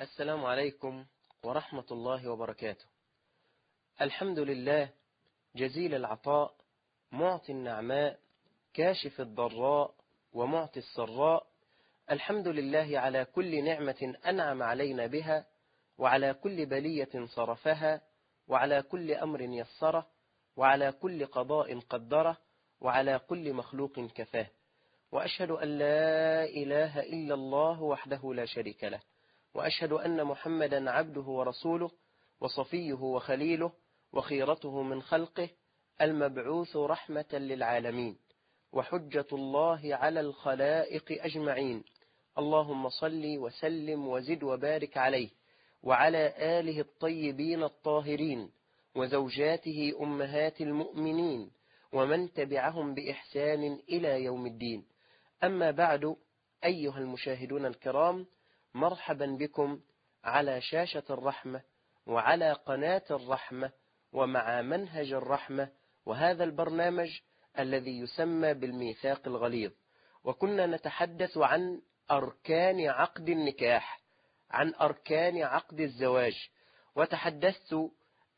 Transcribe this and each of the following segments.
السلام عليكم ورحمة الله وبركاته. الحمد لله جزيل العطاء معطي النعماء كاشف الضراء ومعطي السراء. الحمد لله على كل نعمة أنعم علينا بها وعلى كل بلية صرفها وعلى كل أمر يسره وعلى كل قضاء قدره وعلى كل مخلوق كفاه. وأشهد أن لا إله إلا الله وحده لا شريك له. وأشهد أن محمدا عبده ورسوله وصفيه وخليله وخيرته من خلقه المبعوث رحمة للعالمين وحجة الله على الخلائق أجمعين. اللهم صل وسلم وزد وبارك عليه وعلى آله الطيبين الطاهرين وزوجاته أمهات المؤمنين ومن تبعهم بإحسان إلى يوم الدين. أما بعد أيها المشاهدون الكرام مرحبا بكم على شاشة الرحمة وعلى قناة الرحمة ومع منهج الرحمة وهذا البرنامج الذي يسمى بالميثاق الغليظ. وكنا نتحدث عن أركان عقد النكاح عن أركان عقد الزواج. وتحدثت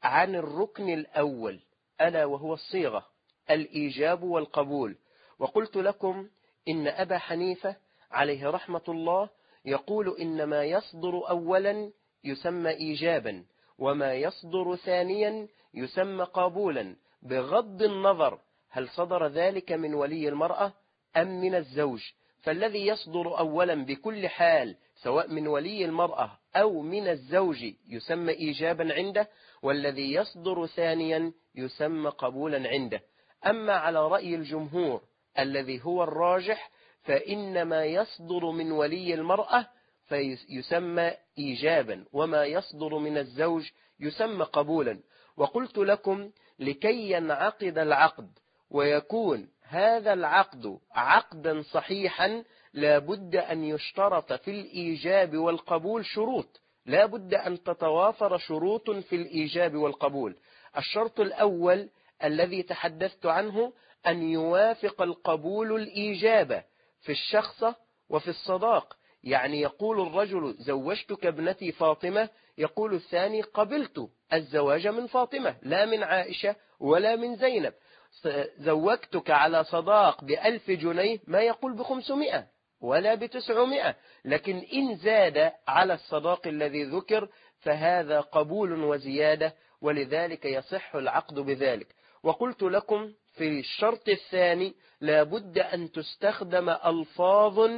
عن الركن الأول ألا وهو الصيغة الإيجاب والقبول. وقلت لكم إن أبا حنيفة عليه رحمة الله يقول إن ما يصدر أولا يسمى إيجابا وما يصدر ثانيا يسمى قبولا بغض النظر هل صدر ذلك من ولي المرأة أم من الزوج فالذي يصدر أولا بكل حال سواء من ولي المرأة أو من الزوج يسمى إيجابا عنده والذي يصدر ثانيا يسمى قبولا عنده. أما على رأي الجمهور الذي هو الراجح فإن ما يصدر من ولي المرأة فيسمى إيجابا وما يصدر من الزوج يسمى قبولا. وقلت لكم لكي ينعقد العقد ويكون هذا العقد عقدا صحيحا لا بد أن يشترط في الإيجاب والقبول شروط. لا بد أن تتوافر شروط في الإيجاب والقبول. الشرط الأول الذي تحدثت عنه أن يوافق القبول الإيجاب. في الشخصة وفي الصداق. يعني يقول الرجل زوجتك ابنتي فاطمة يقول الثاني قبلت الزواج من فاطمة لا من عائشة ولا من زينب. زوجتك على صداق بألف جنيه ما يقول بخمسمائة ولا بتسعمائة. لكن إن زاد على الصداق الذي ذكر فهذا قبول وزيادة ولذلك يصح العقد بذلك. وقلت لكم في الشرط الثاني لابد أن تستخدم ألفاظ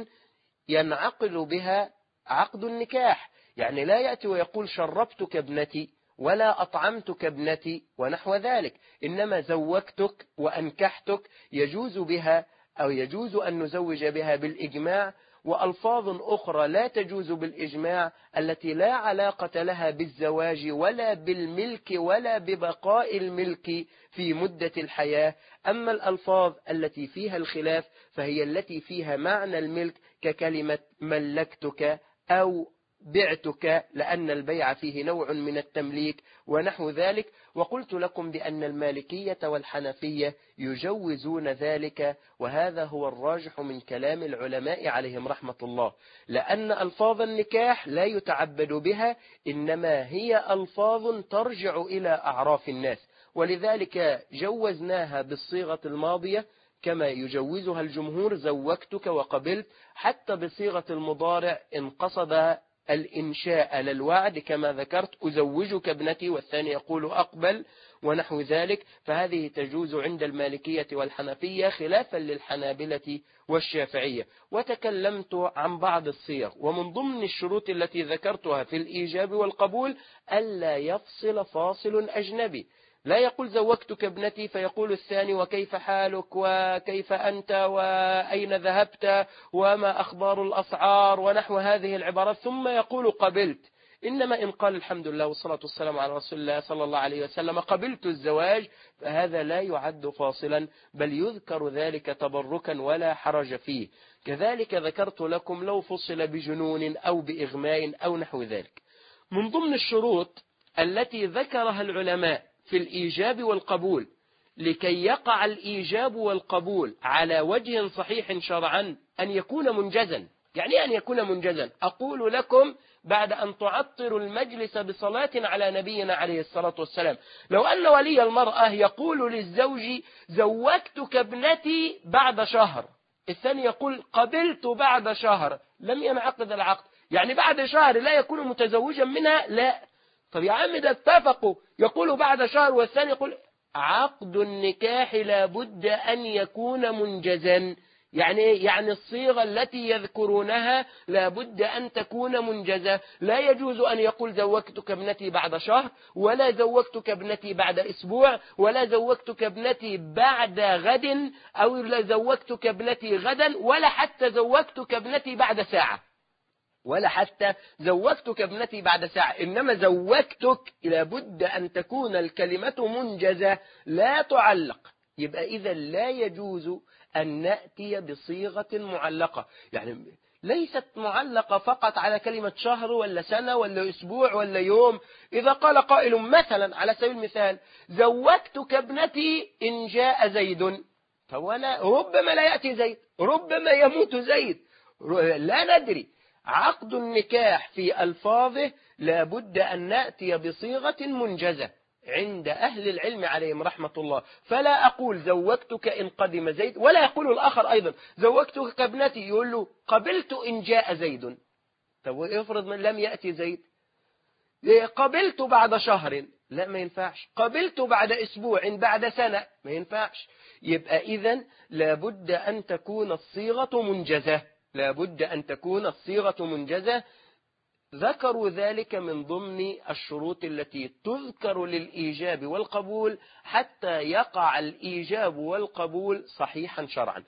ينعقل بها عقد النكاح. يعني لا يأتي ويقول شربتك ابنتي ولا أطعمتك ابنتي ونحو ذلك. إنما زوجتك وأنكحتك يجوز بها أو يجوز أن نزوج بها بالإجماع وألفاظ أخرى لا تجوز بالإجماع التي لا علاقة لها بالزواج ولا بالملك ولا ببقاء الملك في مدة الحياة. أما الألفاظ التي فيها الخلاف فهي التي فيها معنى الملك ككلمة ملكتك أو بعتك لأن البيع فيه نوع من التمليك ونحو ذلك وقلت لكم بأن المالكية والحنفية يجوزون ذلك وهذا هو الراجح من كلام العلماء عليهم رحمة الله. لأن ألفاظ النكاح لا يتعبد بها إنما هي ألفاظ ترجع إلى أعراف الناس. ولذلك جوزناها بالصيغة الماضية كما يجوزها الجمهور زوجتك وقبلت حتى بصيغة المضارع إن قصد الإنشاء للوعد كما ذكرت أزوجك ابنتي والثاني يقول أقبل ونحو ذلك. فهذه تجوز عند المالكية والحنفية خلافا للحنابلة والشافعية. وتكلمت عن بعض الصيغ ومن ضمن الشروط التي ذكرتها في الإيجاب والقبول ألا يفصل فاصل أجنبي. لا يقول زوجتك ابنتي فيقول الثاني وكيف حالك وكيف أنت وأين ذهبت وما أخبار الأسعار ونحو هذه العبارات. ثم يقول قبلت. إنما إن قال الحمد لله والصلاة والسلام على رسول الله صلى الله عليه وسلم قبلت الزواج فهذا لا يعد فاصلا بل يذكر ذلك تبركا ولا حرج فيه. كذلك ذكرت لكم لو فصل بجنون أو بإغماء أو نحو ذلك. من ضمن الشروط التي ذكرها العلماء في الإيجاب والقبول لكي يقع الإيجاب والقبول على وجه صحيح شرعا أن يكون منجزا. يعني أن يكون منجزا. أقول لكم بعد أن تعطر المجلس بصلاة على نبينا عليه الصلاة والسلام لو أن ولي المرأة يقول للزوج زوجتك ابنتي بعد شهر. الثاني يقول قبلت بعد شهر. لم ينعقد العقد. يعني بعد شهر لا يكون متزوجا منها؟ لا. طب يا عم ده اتفقوا. يقول بعد شهر والثاني يقول عقد النكاح لابد أن يكون منجزا. يعني إيه؟ يعني الصيغة التي يذكرونها لابد أن تكون منجزة. لا يجوز أن يقول زوجتك ابنتي بعد شهر ولا زوجتك ابنتي بعد أسبوع ولا زوجتك ابنتي بعد غد أو لا زوجتك ابنتي غدا ولا حتى زوجتك ابنتي بعد ساعة. ولا حتى زوجتك ابنتي بعد ساعة. إنما زوجتك لابد أن تكون الكلمة منجزة لا تعلق. يبقى إذا لا يجوز أن نأتي بصيغة معلقة. يعني ليست معلقة فقط على كلمة شهر ولا سنة ولا أسبوع ولا يوم. إذا قال قائل مثلا على سبيل المثال زوجتك ابنتي إن جاء زيد. فولا ربما لا يأتي زيد ربما يموت زيد. لا ندري. عقد النكاح في ألفاظه لابد أن نأتي بصيغة منجزة عند أهل العلم عليهم رحمة الله. فلا أقول زوجتك إن قدم زيد ولا يقول الآخر أيضا زوجتك كابنتي يقول له قبلت إن جاء زيد. طب افرض من لم يأتي زيد؟ قبلت بعد شهر. لا ما ينفعش. قبلت بعد أسبوع بعد سنة. ما ينفعش. يبقى إذا لابد أن تكون الصيغة منجزة. لابد أن تكون الصيغة منجزة. ذكروا ذلك من ضمن الشروط التي تذكر للإيجاب والقبول حتى يقع الإيجاب والقبول صحيحا شرعا.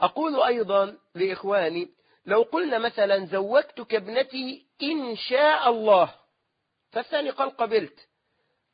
أقول أيضا لإخواني لو قلنا مثلا زوجتك ابنتي إن شاء الله فالثاني قال قبلت.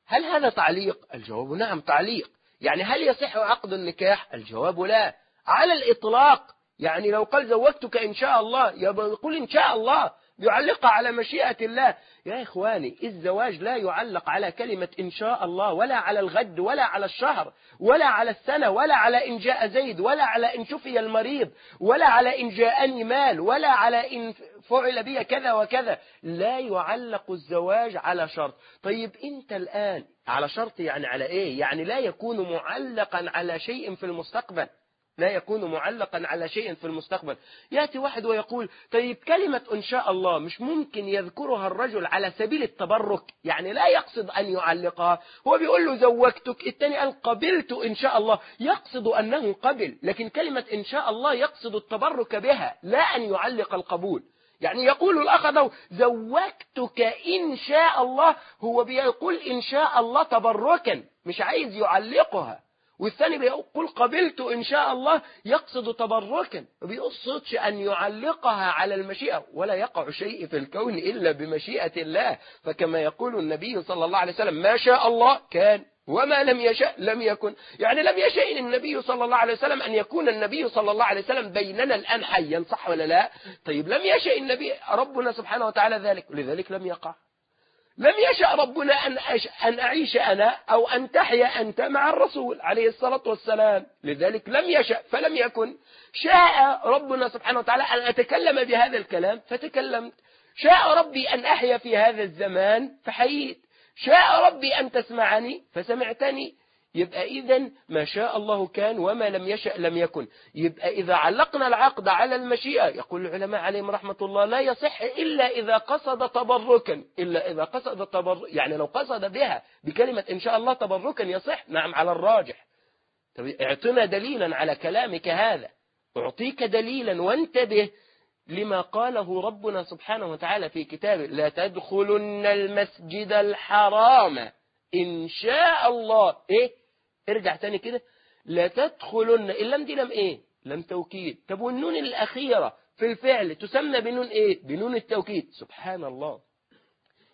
هل هذا تعليق؟ الجواب نعم تعليق. يعني هل يصح عقد النكاح؟ الجواب لا. على الإطلاق يعني لو قال زوجتك إن شاء الله يقول إن شاء الله يعلقها على مشيئة الله. يا إخواني الزواج لا يعلق على كلمة إن شاء الله ولا على الغد ولا على الشهر ولا على السنة ولا على إن جاء زيد ولا على إن شفي المريض ولا على إن جاءني مال ولا على إن فعل بي كذا وكذا. لا يعلق الزواج على شرط. طيب أنت الآن على شرط يعني على إيه؟ يعني لا يكون معلقا على شيء في المستقبل. لا يكون معلقا على شيء في المستقبل. يأتي واحد ويقول طيب كلمة إن شاء الله مش ممكن يذكرها الرجل على سبيل التبرك؟ يعني لا يقصد أن يعلقها. هو بيقول له زوجتك. الثاني قال قبلت إن شاء الله. يقصد أنه قبل لكن كلمة إن شاء الله يقصد التبرك بها لا أن يعلق القبول. يعني يقول الأخ ده زوجتك إن شاء الله. هو بيقول إن شاء الله تبركا مش عايز يعلقها. والثاني بيقول قبلت إن شاء الله يقصد تبركا. ما بيقصدش أن يعلقها على المشيئة. ولا يقع شيء في الكون إلا بمشيئة الله. فكما يقول النبي صلى الله عليه وسلم ما شاء الله كان وما لم يشاء لم يكن. يعني لم يشاء النبي صلى الله عليه وسلم أن يكون النبي صلى الله عليه وسلم بيننا الآن حيا صح ولا لا؟ طيب لم يشاء النبي ربنا سبحانه وتعالى ذلك. لذلك لم يقع. لم يشأ ربنا أن. أن أعيش أنا أو أن تحيا أنت مع الرسول عليه الصلاة والسلام. لذلك لم يشأ فلم يكن. شاء ربنا سبحانه وتعالى أن أتكلم بهذا الكلام فتكلمت. شاء ربي أن أحيا في هذا الزمان فحييت. شاء ربي أن تسمعني فسمعتني. يبقى إذا ما شاء الله كان وما لم يشأ لم يكن. يبقى إذا علقنا العقد على المشيئة يقول العلماء عليهم رحمة الله لا يصح إلا إذا قصد تبركا إلا إذا قصد تبرك يعني لو قصد بها بكلمة إن شاء الله تبركا يصح نعم على الراجح. اعطنا دليلا على كلامك هذا. أعطيك دليلا وانتبه لما قاله ربنا سبحانه وتعالى في كتابه لا تدخلن المسجد الحرام. إن شاء الله إيه؟ ارجع تاني كده. لا تدخلن اللام دي لم إيه؟ لم توكيد. طب والنون الأخيرة في الفعل تسمى بنون إيه؟ بنون التوكيد. سبحان الله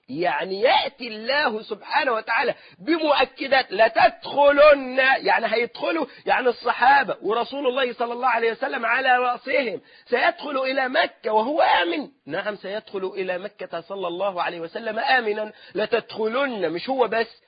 يعني يأتي الله سبحانه وتعالى بمؤكدات. لا تدخلن. يعني هيدخلوا يعني الصحابة ورسول الله صلى الله عليه وسلم على رأسهم. سيدخل إلى مكة وهو آمن. نعم سيدخل إلى مكة صلى الله عليه وسلم آمنا. لا تدخلن. مش هو بس.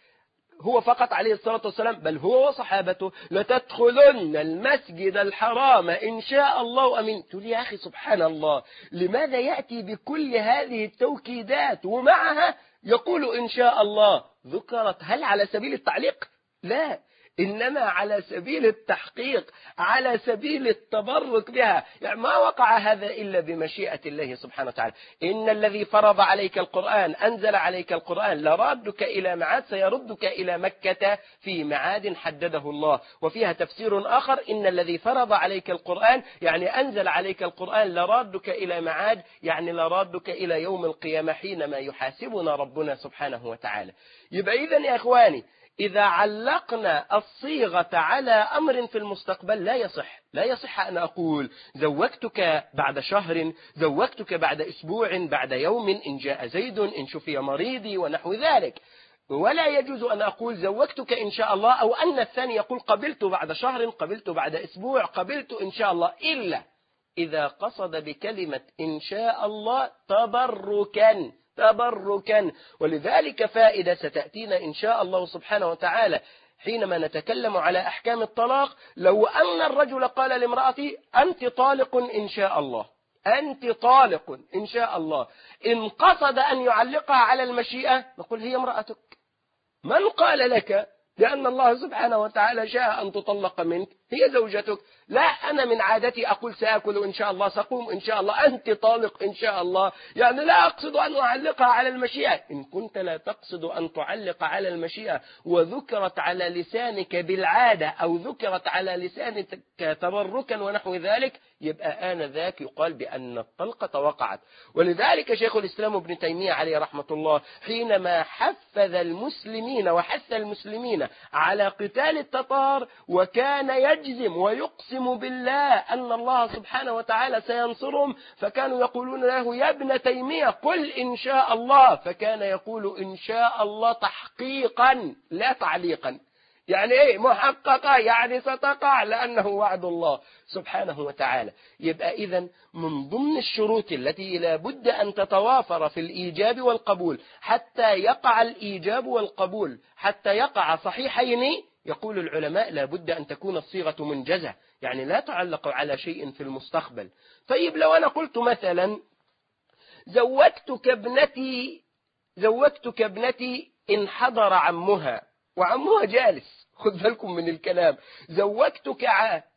هو فقط عليه الصلاة والسلام بل هو وصحابته لتدخلن المسجد الحرام إن شاء الله أمين. تقول يا أخي سبحان الله لماذا يأتي بكل هذه التوكيدات ومعها يقول إن شاء الله؟ ذكرت هل على سبيل التعليق؟ لا. إنما على سبيل التحقيق على سبيل التبرك بها. يعني ما وقع هذا إلا بمشيئة الله سبحانه وتعالى. إن الذي فرض عليك القرآن أنزل عليك القرآن لرادك إلى معاد سيردك إلى مكة في معاد حدده الله. وفيها تفسير آخر إن الذي فرض عليك القرآن يعني أنزل عليك القرآن لرادك إلى معاد يعني لرادك إلى يوم القيامة حينما يحاسبنا ربنا سبحانه وتعالى. يبقى إذن يا إخواني إذا علقنا الصيغة على أمر في المستقبل لا يصح. لا يصح أن أقول زوجتك بعد شهر زوجتك بعد أسبوع بعد يوم إن جاء زيد إن شفي مريضي ونحو ذلك. ولا يجوز أن أقول زوجتك إن شاء الله أو أن الثاني يقول قبلت بعد شهر قبلت بعد أسبوع قبلت إن شاء الله. إلا إذا قصد بكلمة إن شاء الله تبركا. تبركا. ولذلك فائدة ستأتينا إن شاء الله سبحانه وتعالى حينما نتكلم على أحكام الطلاق. لو أن الرجل قال لامرأتي أنت طالق إن شاء الله أنت طالق إن شاء الله إن قصد أن يعلقها على المشيئة نقول هي امرأتك. من قال لك لأن الله سبحانه وتعالى شاء أن تطلق منك؟ هي زوجتك. لا أنا من عادتي أقول سأكل إن شاء الله سقوم إن شاء الله أنت طالق إن شاء الله. يعني لا أقصد أن أعلقها على المشيئة. إن كنت لا تقصد أن تعلق على المشيئة وذكرت على لسانك بالعادة أو ذكرت على لسانك تبركا ونحو ذلك يبقى آن ذاك يقال بأن الطلقة وقعت. ولذلك شيخ الإسلام ابن تيمية عليه رحمة الله حينما حفظ المسلمين وحث المسلمين على قتال التتار وكان يجزم ويقسم بالله أن الله سبحانه وتعالى سينصرهم فكانوا يقولون له يا ابن تيمية قل إن شاء الله. فكان يقول إن شاء الله تحقيقا لا تعليقا. يعني إيه؟ محققة يعني ستقع لأنه وعد الله سبحانه وتعالى. يبقى إذا من ضمن الشروط التي لا بد أن تتوافر في الإيجاب والقبول حتى يقع الإيجاب والقبول حتى يقع صحيحين يقول العلماء لا بد أن تكون الصيغة منجزة يعني لا تعلق على شيء في المستقبل. طيب لو أنا قلت مثلا زوجتك ابنتي زوجتك ابنتي إن حضر عمها وعمها جالس خذ بالكم من الكلام زوجتك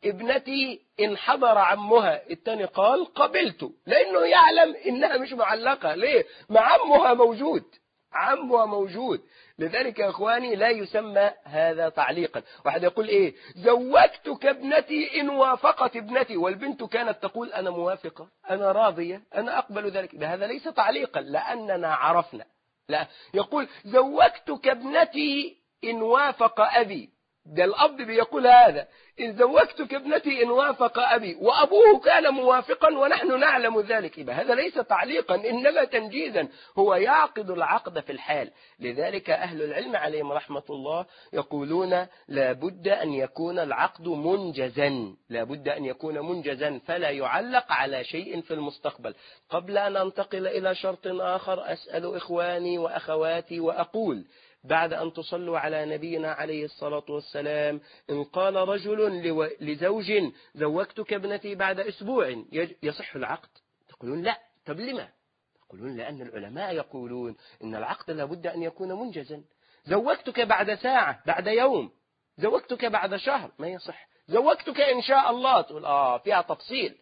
ابنتي إن حضر عمها التاني قال قبلت لأنه يعلم إنها مش معلقة ليه؟ ما عمها موجود عمها موجود. لذلك يا إخواني لا يسمى هذا تعليقا. واحد يقول إيه؟ زوجتك ابنتي إن وافقت ابنتي. والبنت كانت تقول أنا موافقة أنا راضية أنا أقبل ذلك. هذا ليس تعليقا لأننا عرفنا. لا. يقول زوجتك ابنتي إن وافق أبي. ده الأب بيقول هذا إن زوجتك ابنتي إن وافق أبي وأبوه كان موافقا ونحن نعلم ذلك. يبقى هذا ليس تعليقا إنما تنجيزا. هو يعقد العقد في الحال. لذلك أهل العلم عليهم رحمة الله يقولون لا بد أن يكون العقد منجزا. لا بد أن يكون منجزا. فلا يعلق على شيء في المستقبل. قبل أن أنتقل إلى شرط آخر أسأل إخواني وأخواتي وأقول بعد أن تصلوا على نبينا عليه الصلاة والسلام إن قال رجل لزوج زوجتك ابنتي بعد أسبوع يصح العقد؟ تقولون لا. طب لما؟ تقولون لأن العلماء يقولون إن العقد لابد أن يكون منجزا. زوجتك بعد ساعة بعد يوم. زوجتك بعد شهر ما يصح. زوجتك إن شاء الله تقول آه فيها تفصيل.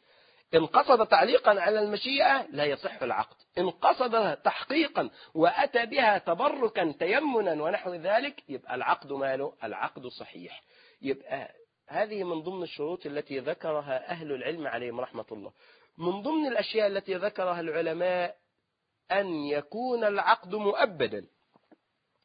إن قصد تعليقا على المشيئة لا يصح العقد. إن قصد تحقيقا وأتى بها تبركا تيمنا ونحو ذلك يبقى العقد ماله؟ العقد صحيح. يبقى هذه من ضمن الشروط التي ذكرها أهل العلم عليهم رحمة الله. من ضمن الأشياء التي ذكرها العلماء أن يكون العقد مؤبدا.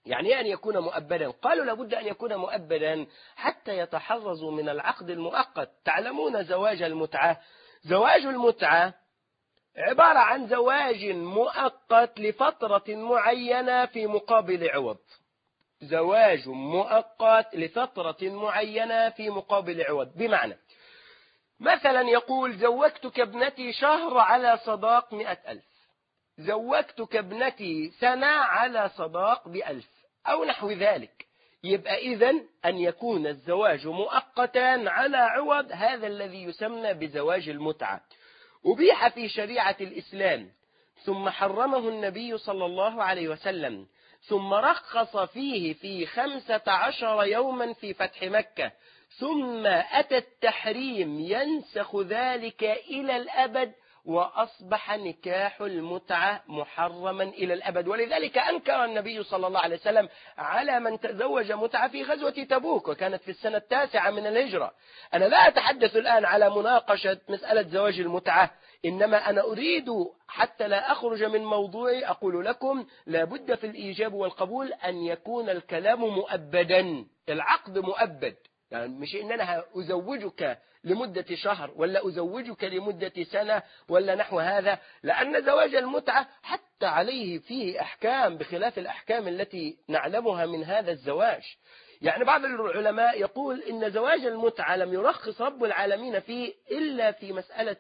يعني أن يكون مؤبدا. قالوا لابد أن يكون مؤبدا حتى يتحرزوا من العقد المؤقت. تعلمون زواج المتعة؟ زواج المتعة عبارة عن زواج مؤقت لفترة معينة في مقابل عوض. زواج مؤقت لفترة معينة في مقابل عوض. بمعنى مثلا يقول زوجتك ابنتي شهر على صداق مئة ألف. زوجتك ابنتي سنة على صداق بألف أو نحو ذلك. يبقى إذا أن يكون الزواج مؤقتا على عوض هذا الذي يسمى بزواج المتعة. أبيح في شريعة الإسلام ثم حرمه النبي صلى الله عليه وسلم ثم رخص فيه في خمسة عشر يوما في فتح مكة ثم أتى التحريم ينسخ ذلك إلى الأبد وأصبح نكاح المتعة محرما إلى الأبد. ولذلك أنكر النبي صلى الله عليه وسلم على من تزوج متعة في غزوة تبوك وكانت في السنة التاسعة من الهجرة. أنا لا أتحدث الآن على مناقشة مسألة زواج المتعة إنما أنا أريد حتى لا أخرج من موضوعي أقول لكم لابد في الإيجاب والقبول أن يكون الكلام مؤبدا العقد مؤبد. يعني مش إن أنا أزوجك لمدة شهر ولا أزوجك لمدة سنة ولا نحو هذا لأن زواج المتعة حتى عليه فيه أحكام بخلاف الأحكام التي نعلمها من هذا الزواج. يعني بعض العلماء يقول إن زواج المتعة لم يرخص رب العالمين فيه إلا في مسألة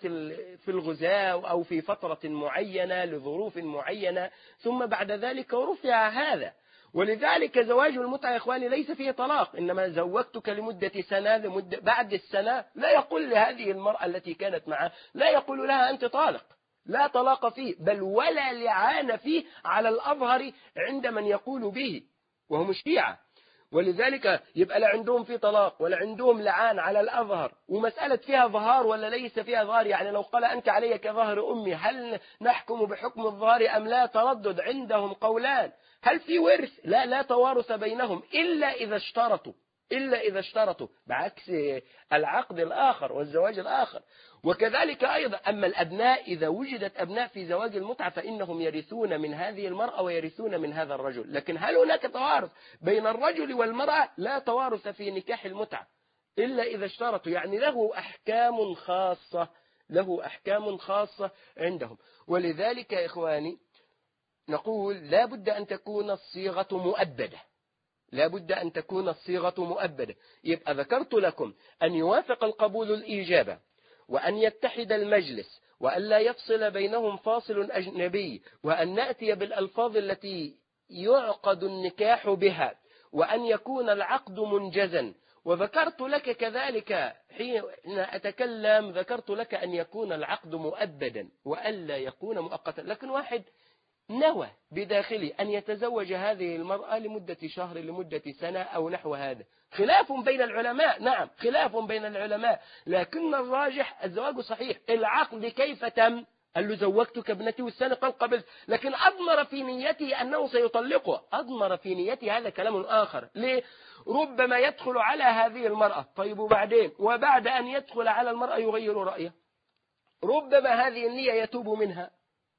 في الغزاة أو في فترة معينة لظروف معينة ثم بعد ذلك رفع هذا. ولذلك زواج المتعة يا إخواني ليس فيه طلاق إنما زوجتك لمدة سنة لمدة بعد السنة لا يقول لهذه المرأة التي كانت معه لا يقول لها أنت طالق لا طلاق فيه بل ولا لعان فيه على الأظهر عند من يقول به وهم الشيعة ولذلك يبقى لا عندهم في طلاق ولا عندهم لعان على الأظهر ومسألة فيها ظهار ولا ليس فيها ظهار؟ يعني لو قال أنت علي كظهر أمي هل نحكم بحكم الظهار أم لا؟ تردد عندهم قولان. هل في ورث؟ لا لا توارث بينهم إلا إذا اشترطوا إلا إذا اشترطوا بعكس العقد الآخر والزواج الآخر. وكذلك أيضا أما الأبناء إذا وجدت أبناء في زواج المتعة فإنهم يرثون من هذه المرأة ويرثون من هذا الرجل. لكن هل هناك توارث بين الرجل والمرأة؟ لا توارث في نكاح المتعة إلا إذا اشترطوا. يعني له أحكام خاصة له أحكام خاصة عندهم. ولذلك يا إخواني نقول لا بد أن تكون الصيغة مؤبدة. لا بد أن تكون الصيغة مؤبدة. يبقى ذكرت لكم أن يوافق القبول الإجابة وأن يتحد المجلس وأن لا يفصل بينهم فاصل أجنبي وأن نأتي بالألفاظ التي يعقد النكاح بها وأن يكون العقد منجزا. وذكرت لك كذلك حين أتكلم ذكرت لك أن يكون العقد مؤبدا وألا يكون مؤقتا. لكن واحد نوى بداخله أن يتزوج هذه المرأة لمدة شهر لمدة سنة أو نحو هذا. خلاف بين العلماء نعم خلاف بين العلماء. لكن الراجح الزواج صحيح. العقد كيف تم؟ قال له زوجتك ابنتي والسنة قال قبلت لكن أضمر في نيته أنه سيطلقها أضمر في نيته هذا كلام آخر. ليه؟ ربما يدخل على هذه المرأة. طيب وبعدين؟ وبعد أن يدخل على المرأة يغير رأيه. ربما هذه النية يتوب منها.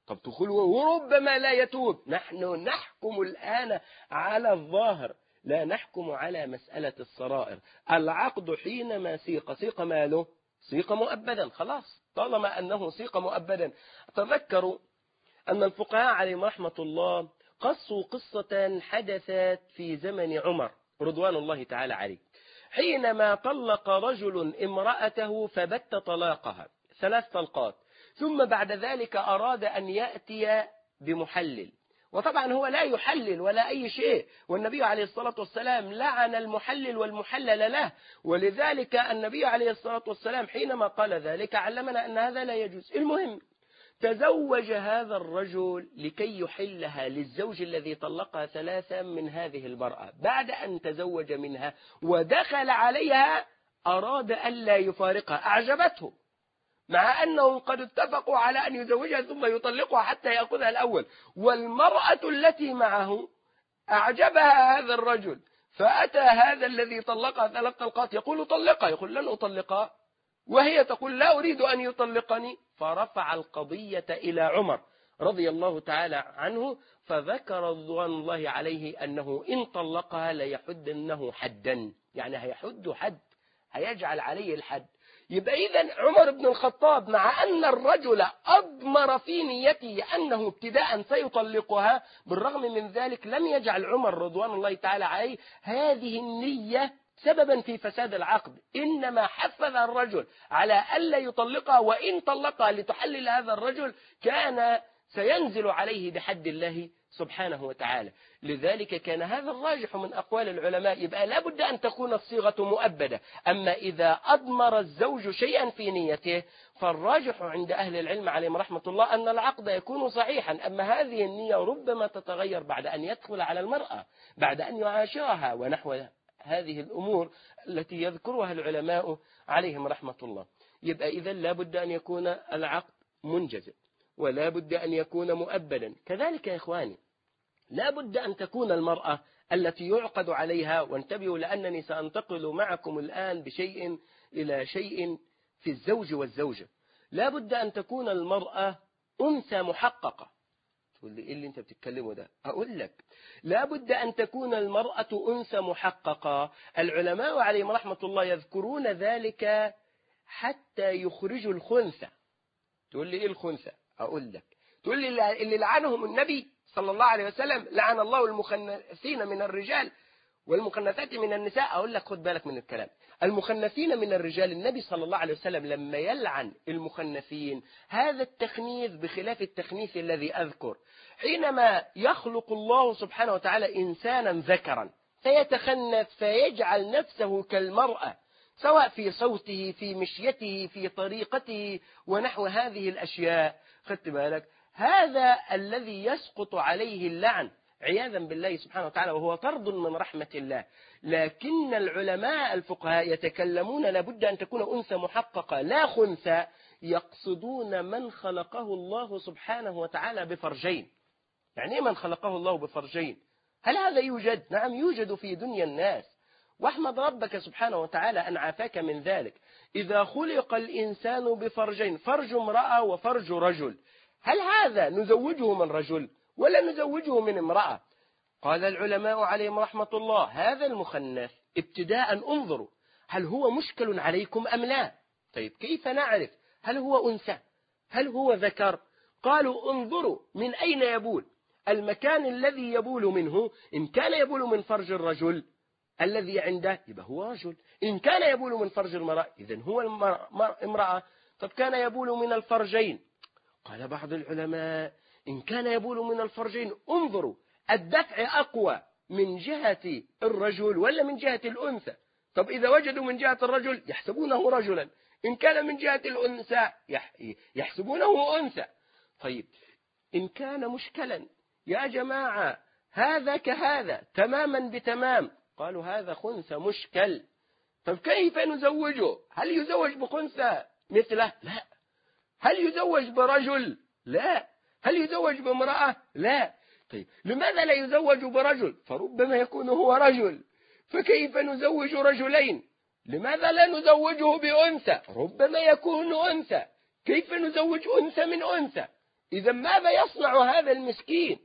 طب تقول وربما لا يتوب. نحن نحكم الآن على الظاهر لا نحكم على مسألة السرائر العقد حينما سيق سيق ماله؟ سيق مؤبدا خلاص. طالما أنه سيق مؤبدا. تذكروا أن الفقهاء عليهم رحمة الله قصوا قصة حدثت في زمن عمر رضوان الله تعالى عليه. حينما طلق رجل امرأته فبت طلاقها. ثلاث طلقات. ثم بعد ذلك أراد أن يأتي بمحلل. وطبعا هو لا يحلل ولا أي شيء. والنبي عليه الصلاة والسلام لعن المحلل والمحلل له. ولذلك النبي عليه الصلاة والسلام حينما قال ذلك علمنا أن هذا لا يجوز. المهم تزوج هذا الرجل لكي يحلها للزوج الذي طلقها ثلاثا من هذه المرأة. بعد أن تزوج منها ودخل عليها أراد ألا يفارقها. أعجبته. مع أنهم قد اتفقوا على أن يزوجها ثم يطلقها حتى يأخذها الأول. والمرأة التي معه أعجبها هذا الرجل فأتى هذا الذي طلقها ثلاث طلقات يقول طلقها يقول لن أطلقها وهي تقول لا أريد أن يطلقني. فرفع القضية إلى عمر رضي الله تعالى عنه فذكر رضوان الله عليه أنه إن طلقها ليحدنه حدا. يعني هيحد حد هيجعل عليه الحد. يبقى إذا عمر بن الخطاب مع أن الرجل أضمر في نيته أنه ابتداء سيطلقها بالرغم من ذلك لم يجعل عمر رضوان الله تعالى عليه هذه النية سببا في فساد العقد. إنما حفظ الرجل على ألا يطلقها وإن طلقها لتحلل هذا الرجل كان سينزل عليه بحد الله سبحانه وتعالى. لذلك كان هذا الراجح من أقوال العلماء يبقى لابد أن تكون الصيغة مؤبدة. أما إذا أضمر الزوج شيئا في نيته فالراجح عند أهل العلم عليهم رحمة الله أن العقد يكون صحيحا. أما هذه النية ربما تتغير بعد أن يدخل على المرأة بعد أن يعاشرها ونحو هذه الأمور التي يذكرها العلماء عليهم رحمة الله. يبقى إذا لابد أن يكون العقد منجزم ولا بد أن يكون مؤبدا. كذلك يا إخواني لا بد أن تكون المرأة التي يعقد عليها وانتبهوا لأنني سأنتقل معكم الآن بشيء إلى شيء في الزوج والزوجة. لا بد أن تكون المرأة أنثى محققة. تقول لي إيه اللي أنت بتتكلمه ده؟ أقول لك لا بد أن تكون المرأة أنثى محققة. العلماء عليهم رحمة الله يذكرون ذلك حتى يخرجوا الخنثى. تقول لي إيه الخنثى؟ أقول لك. تقول لي اللي لعنهم النبي صلى الله عليه وسلم لعن الله المخنثين من الرجال والمخنثات من النساء. أقول لك خد بالك من الكلام. المخنثين من الرجال النبي صلى الله عليه وسلم لما يلعن المخنثين هذا التخنيث بخلاف التخنيث الذي أذكر. حينما يخلق الله سبحانه وتعالى إنسانا ذكرا فيتخنث فيجعل نفسه كالمرأة سواء في صوته في مشيته في طريقته ونحو هذه الأشياء. خدت بالك؟ هذا الذي يسقط عليه اللعن عياذا بالله سبحانه وتعالى وهو طرد من رحمة الله. لكن العلماء الفقهاء يتكلمون لابد أن تكون أنثى محققة لا خنثى يقصدون من خلقه الله سبحانه وتعالى بفرجين. يعني إيه من خلقه الله بفرجين؟ هل هذا يوجد؟ نعم يوجد في دنيا الناس. واحمد ربك سبحانه وتعالى أن عافاك من ذلك. إذا خلق الإنسان بفرجين فرج امرأة وفرج رجل. هل هذا نزوجه من رجل ولا نزوجه من امرأة؟ قال العلماء عليهم رحمة الله هذا المخنث ابتداء انظروا هل هو مشكل عليكم أم لا؟ طيب كيف نعرف؟ هل هو أنثى؟ هل هو ذكر؟ قالوا انظروا من أين يبول؟ المكان الذي يبول منه إن كان يبول من فرج الرجل الذي عنده يبقى هو رجل. إن كان يبول من فرج المرأة إذن هو امرأة. طب كان يبول من الفرجين. قال بعض العلماء إن كان يبول من الفرجين انظروا الدفع أقوى من جهة الرجل ولا من جهة الأنثى؟ طب إذا وجدوا من جهة الرجل يحسبونه رجلا. إن كان من جهة الأنثى يحسبونه أنثى. طيب إن كان مشكلا يا جماعة هذا كهذا تماما بتمام. قالوا هذا خنثى مشكل. طب كيف نزوجه؟ هل يزوج بخنثى مثله؟ لا. هل يزوج برجل؟ لا. هل يزوج بامرأة؟ لا. طيب لماذا لا يزوج برجل؟ فربما يكون هو رجل. فكيف نزوج رجلين؟ لماذا لا نزوجه بأنثى؟ ربما يكون أنثى. كيف نزوج أنثى من أنثى؟ إذا ماذا يصنع هذا المسكين؟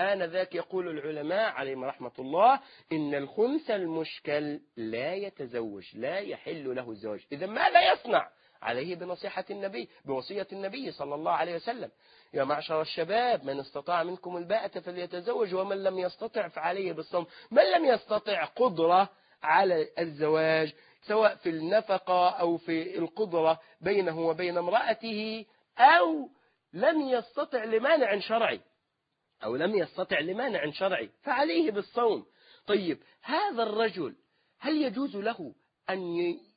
آنذاك يقول العلماء عليهم رحمة الله إن الخنثى المشكل لا يتزوج لا يحل له الزواج. إذا ماذا يصنع؟ عليه بنصيحة النبي بوصية النبي صلى الله عليه وسلم. يا معشر الشباب من استطاع منكم الباءة فليتزوج ومن لم يستطع فعليه بالصوم. من لم يستطع قدرة على الزواج سواء في النفقة أو في القدرة بينه وبين امرأته أو لم يستطع لمانع شرعي. أو لم يستطع لمانع شرعي فعليه بالصوم. طيب هذا الرجل هل يجوز له أن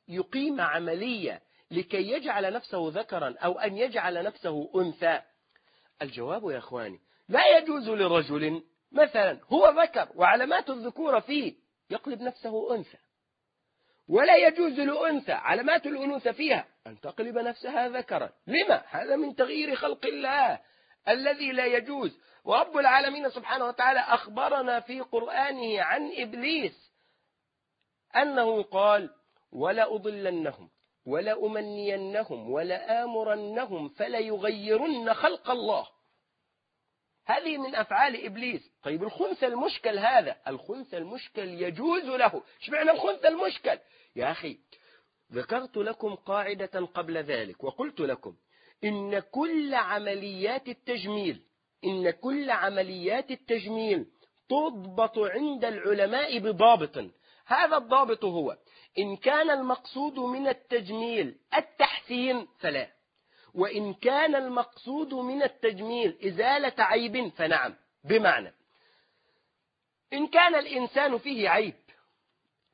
يقيم عملية لكي يجعل نفسه ذكرا أو أن يجعل نفسه أنثى. الجواب يا أخواني لا يجوز لرجل مثلا هو ذكر وعلامات الذكورة فيه يقلب نفسه أنثى ولا يجوز لأنثى علامات الأنوثة فيها أن تقلب نفسها ذكرا. لما؟ هذا من تغيير خلق الله الذي لا يجوز. ورب العالمين سبحانه وتعالى أخبرنا في قرآنه عن إبليس أنه قال ولا أضلنهم ولا أمنينهم ولا آمرنهم فليغيرن خلق الله. هذه من أفعال إبليس. طيب الخنث المشكل هذا؟ الخنث المشكل يجوز له. معنى الخنث المشكل؟ يا أخي ذكرت لكم قاعدة قبل ذلك وقلت لكم إن كل عمليات التجميل إن كل عمليات التجميل تضبط عند العلماء بضابط. هذا الضابط هو إن كان المقصود من التجميل التحسين فلا. وإن كان المقصود من التجميل إزالة عيب فنعم. بمعنى إن كان الإنسان فيه عيب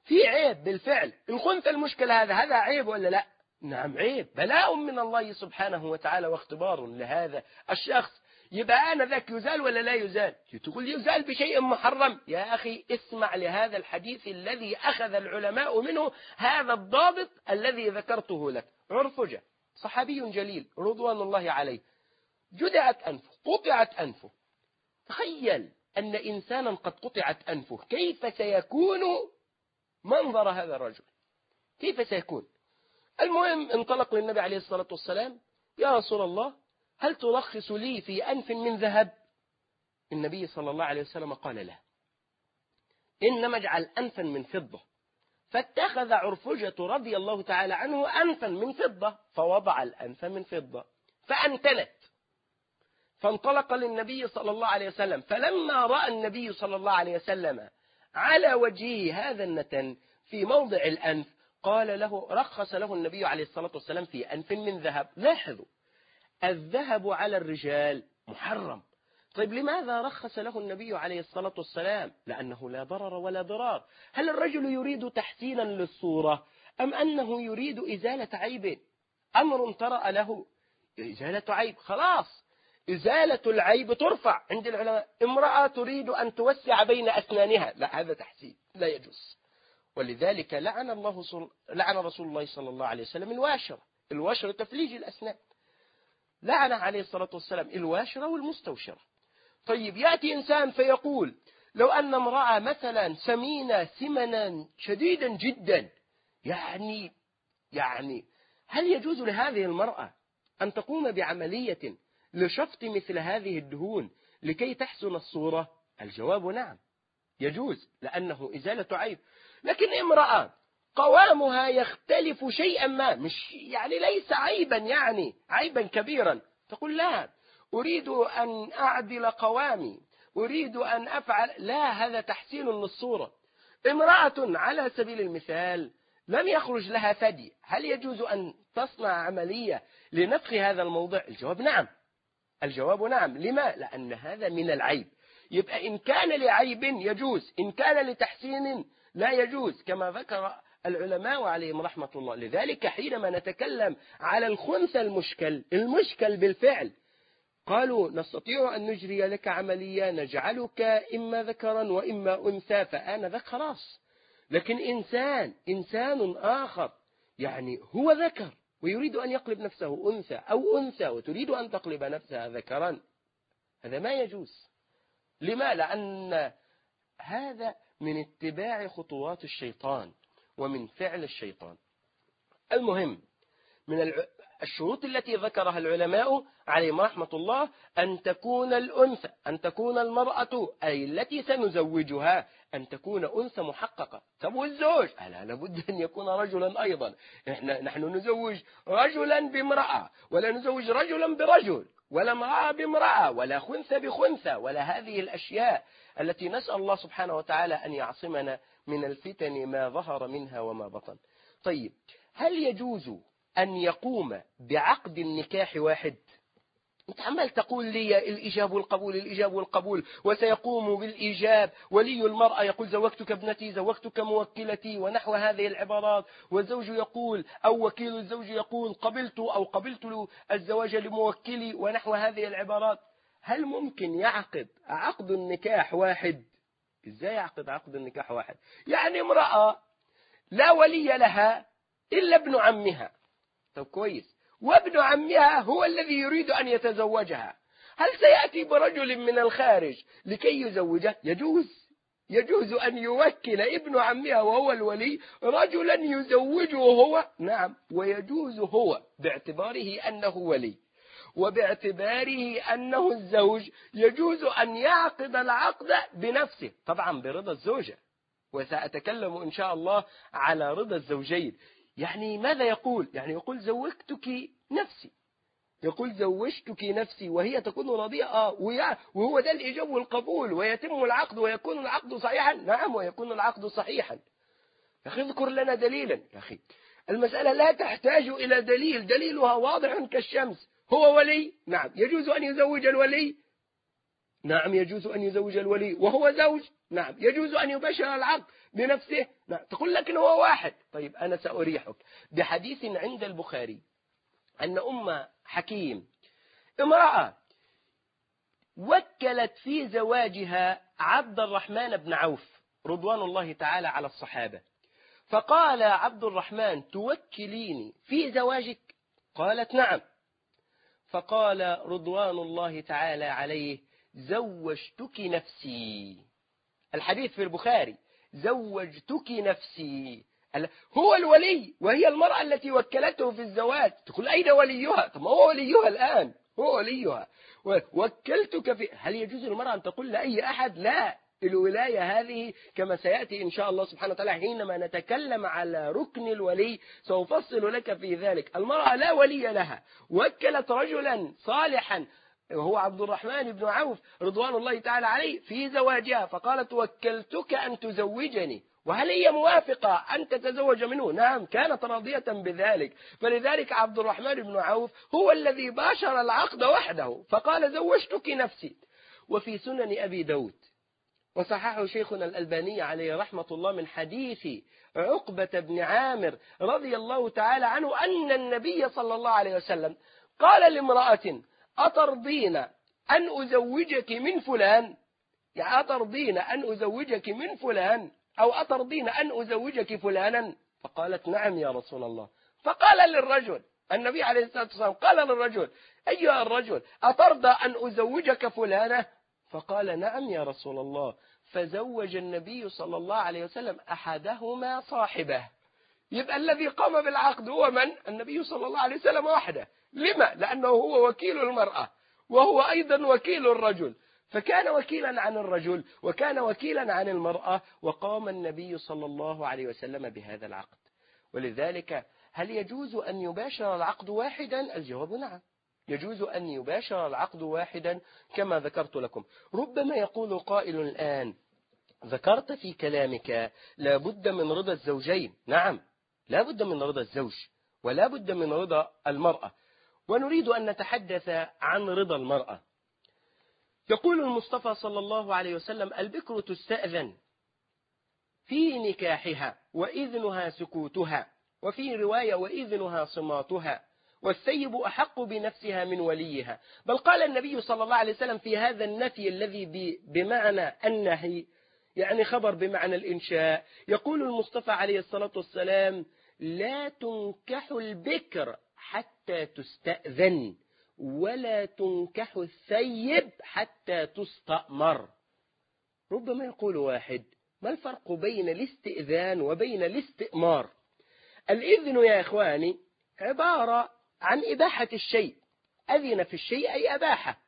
فيه عيب بالفعل. الخنث المشكل هذا هذا عيب ولا لا؟ نعم عيب بلاء من الله سبحانه وتعالى واختبار لهذا الشخص. يبقى أنا ذاك يزال ولا لا يزال؟ تقول يزال بشيء محرم. يا أخي اسمع لهذا الحديث الذي أخذ العلماء منه هذا الضابط الذي ذكرته لك. عرفجة صحابي جليل رضوان الله عليه. جدعت أنفه قطعت أنفه. تخيل أن إنسانا قد قطعت أنفه. كيف سيكون منظر هذا الرجل؟ كيف سيكون؟ المهم انطلق للنبي عليه الصلاة والسلام. يا رسول الله هل تلخص لي في أنف من ذهب؟ النبي صلى الله عليه وسلم قال لا. إنما اجعل أنفا من فضة. فاتخذ عرفجة رضي الله تعالى عنه أنفا من فضة فوضع الأنف من فضة فأنتنت. فانطلق للنبي صلى الله عليه وسلم. فلما رأى النبي صلى الله عليه وسلم على وجهه هذا النتن في موضع الأنف قال له رخص له النبي عليه الصلاة والسلام في أنف من ذهب. لاحظوا. الذهب على الرجال محرم. طيب لماذا رخص له النبي عليه الصلاة والسلام؟ لأنه لا ضرر ولا ضرار. هل الرجل يريد تحسينا للصورة أم أنه يريد إزالة عيب؟ أمر طرأ له إزالة عيب. خلاص إزالة العيب ترفع. عند العلماء امرأة تريد أن توسع بين أسنانها. لا هذا تحسين لا يجوز. ولذلك لعن الله صل... لعن رسول الله صلى الله عليه وسلم الواشرة. الواشرة تفليج الأسنان. لعن عليه الصلاة والسلام الواشرة والمستوشرة. طيب يأتي إنسان فيقول لو أن امرأة مثلا سمينة سمنا شديدا جدا يعني يعني هل يجوز لهذه المرأة أن تقوم بعملية لشفط مثل هذه الدهون لكي تحسن الصورة؟ الجواب نعم يجوز لأنه إزالة عيب. لكن امرأة قوامها يختلف شيئا ما. مش يعني ليس عيبا يعني عيبا كبيرا. تقول لا أريد أن أعدل قوامي أريد أن أفعل. لا هذا تحسين للصورة. امرأة على سبيل المثال لم يخرج لها ثدي هل يجوز أن تصنع عملية لنفخ هذا الموضع الجواب نعم. الجواب نعم. لما؟ لأن هذا من العيب. يبقى إن كان لعيب يجوز إن كان لتحسين لا يجوز. كما ذكر العلماء عليهم رحمة الله. لذلك حينما نتكلم على الخنث المشكل المشكل بالفعل قالوا نستطيع أن نجري لك عملية نجعلك إما ذكرا وإما أنثى فأنا ذك خلاص. لكن إنسان إنسان آخر يعني هو ذكر ويريد أن يقلب نفسه أنثى أو أنثى وتريد أن تقلب نفسها ذكرا هذا ما يجوز. لما لأن هذا من اتباع خطوات الشيطان. ومن فعل الشيطان. المهم من الشروط التي ذكرها العلماء عليهم رحمة الله أن تكون الأنثى أن تكون المرأة أي التي سنزوجها أن تكون أنثى محققة. طب والزوج؟ ألا لابد أن يكون رجلا أيضا. إحنا نحن نزوج رجلا بامرأة ولا نزوج رجلا برجل ولا امرأة بامرأة ولا خنثى بخنثى ولا هذه الأشياء التي نسأل الله سبحانه وتعالى أن يعصمنا من الفتن ما ظهر منها وما بطن. طيب هل يجوز أن يقوم بعقد النكاح واحد؟ أنت عمال تقول لي الإجاب والقبول الإجاب والقبول وسيقوم بالإيجاب. ولي المرأة يقول زوجتك ابنتي زوجتك موكلتي ونحو هذه العبارات. والزوج يقول أو وكيل الزوج يقول قبلت أو قبلت الزواج لموكلي ونحو هذه العبارات. هل ممكن يعقد عقد النكاح واحد إزاي يعقد عقد النكاح واحد؟ يعني امرأة لا ولي لها إلا ابن عمها. طب كويس. وابن عمها هو الذي يريد أن يتزوجها. هل سيأتي برجل من الخارج لكي يزوجه؟ يجوز. يجوز أن يوكل ابن عمها وهو الولي رجلا يزوجه هو. نعم. ويجوز هو باعتباره أنه ولي. وباعتباره أنه الزوج يجوز أن يعقد العقد بنفسه. طبعا برضا الزوجة وسأتكلم إن شاء الله على رضا الزوجين. يعني ماذا يقول؟ يعني يقول زوجتك نفسي. يقول زوجتك نفسي وهي تكون راضية آه وهو ده الإجاب والقبول ويتم العقد ويكون العقد صحيحا. نعم ويكون العقد صحيحا. يا أخي اذكر لنا دليلا. يا أخي المسألة لا تحتاج إلى دليل. دليلها واضح كالشمس. هو ولي؟ نعم. يجوز أن يزوج الولي؟ نعم يجوز أن يزوج الولي. وهو زوج؟ نعم. يجوز أن يباشر العقد بنفسه؟ نعم. تقول لكن هو واحد. طيب أنا سأريحك. بحديث عند البخاري أن أم حكيم امرأة وكلت في زواجها عبد الرحمن بن عوف رضوان الله تعالى على الصحابة. فقال عبد الرحمن توكليني في زواجك؟ قالت نعم. فقال رضوان الله تعالى عليه زوجتك نفسي. الحديث في البخاري زوجتك نفسي. هو الولي وهي المرأة التي وكلته في الزواج. تقول أين وليها؟ طب هو وليها الآن؟ هو وليها. وكلتك في هل يجوز للمرأة أن تقول لأي أحد؟ لا. الولاية هذه كما سيأتي إن شاء الله سبحانه وتعالى حينما نتكلم على ركن الولي سأفصل لك في ذلك. المرأة لا ولي لها. وكلت رجلا صالحا وهو عبد الرحمن بن عوف رضوان الله تعالى عليه في زواجها فقالت وكلتك أن تزوجني. وهل هي موافقة أن تتزوج منه؟ نعم كانت راضية بذلك. فلذلك عبد الرحمن بن عوف هو الذي باشر العقد وحده فقال زوجتك نفسي. وفي سنن أبي داود وصححه شيخنا الألباني عليه رحمة الله من حديث عقبة بن عامر رضي الله تعالى عنه أن النبي صلى الله عليه وسلم قال لامرأة أترضين أن أزوجك من فلان؟ يعني أترضين أن أزوجك من فلان؟ أو أترضين أن أزوجك فلانا؟ فقالت نعم يا رسول الله. فقال للرجل النبي عليه الصلاة والسلام قال للرجل أيها الرجل أترضى أن أزوجك فلانة؟ فقال نعم يا رسول الله. فزوج النبي صلى الله عليه وسلم أحدهما صاحبه. يبقى الذي قام بالعقد هو من؟ النبي صلى الله عليه وسلم وحده. لما؟ لأنه هو وكيل المرأة وهو أيضا وكيل الرجل. فكان وكيلا عن الرجل وكان وكيلا عن المرأة وقام النبي صلى الله عليه وسلم بهذا العقد. ولذلك هل يجوز أن يباشر العقد واحدا؟ الجواب نعم. يجوز أن يباشر العقد واحدا كما ذكرت لكم. ربما يقول قائل الآن ذكرت في كلامك لا بد من رضا الزوجين. نعم لا بد من رضا الزوج ولا بد من رضا المرأة. ونريد أن نتحدث عن رضا المرأة. يقول المصطفى صلى الله عليه وسلم البكر تستأذن في نكاحها وإذنها سكوتها وفي رواية وإذنها صماتها. والسيب أحق بنفسها من وليها. بل قال النبي صلى الله عليه وسلم في هذا النفي الذي بمعنى النهي يعني خبر بمعنى الإنشاء يقول المصطفى عليه الصلاة والسلام لا تنكح البكر حتى تستأذن ولا تنكح الثيب حتى تستأمر. ربما يقول واحد ما الفرق بين الاستئذان وبين الاستئمار؟ الإذن يا إخواني عبارة عن إباحة الشيء. أذن في الشيء أي أباحة.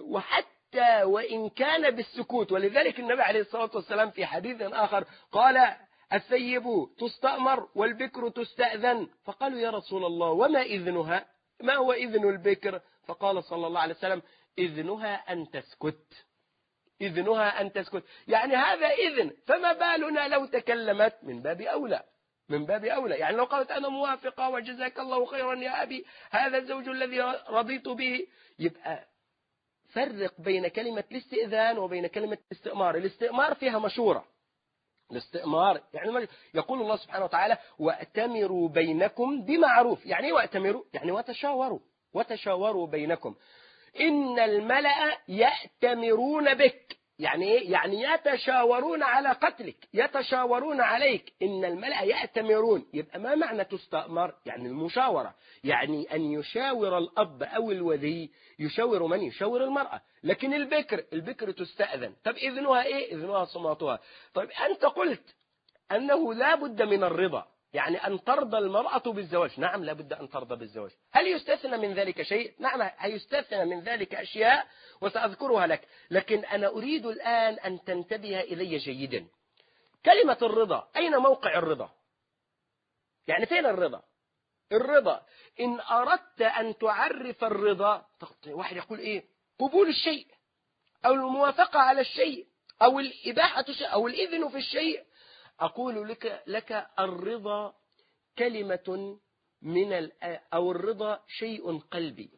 وحتى وإن كان بالسكوت ولذلك النبي عليه الصلاة والسلام في حديث آخر قال الثيب تستأمر والبكر تستأذن. فقالوا يا رسول الله وما إذنها؟ ما هو إذن البكر؟ فقال صلى الله عليه وسلم إذنها أن تسكت. إذنها أن تسكت. يعني هذا إذن فما بالنا لو تكلمت من باب أولى. من باب أولى. يعني لو قالت أنا موافقة وجزاك الله خيرا يا أبي هذا الزوج الذي رضيت به. يبقى فرق بين كلمة الاستئذان وبين كلمة الاستئمار. الاستئمار فيها مشورة. الاستئمار يعني يقول الله سبحانه وتعالى وأتمروا بينكم بمعروف. يعني إيه وأتمروا؟ يعني وتشاوروا. وتشاوروا بينكم. إن الملأ يأتمرون بك. يعني إيه؟ يعني يتشاورون على قتلك يتشاورون عليك. إن الملأ يأتمرون. يبقى ما معنى تستأمر؟ يعني المشاورة. يعني أن يشاور الأب أو الولي يشاور من؟ يشاور المرأة. لكن البكر البكر تستأذن. طب إذنها إيه؟ إذنها صماتها. طيب أنت قلت أنه لا بد من الرضا. يعني أن ترضى المرأة بالزواج. نعم لا بد أن ترضى بالزواج. هل يستثنى من ذلك شيء؟ نعم هيستثنى من ذلك أشياء؟ وسأذكرها لك. لكن أنا أريد الآن أن تنتبه إلي جيدا. كلمة الرضا أين موقع الرضا؟ يعني فين الرضا؟ الرضا إن أردت أن تعرف الرضا واحد يقول إيه؟ قبول الشيء أو الموافقة على الشيء أو الإباحة أو الإذن في الشيء أقول لك لك الرضا كلمة من أو الرضا شيء قلبي.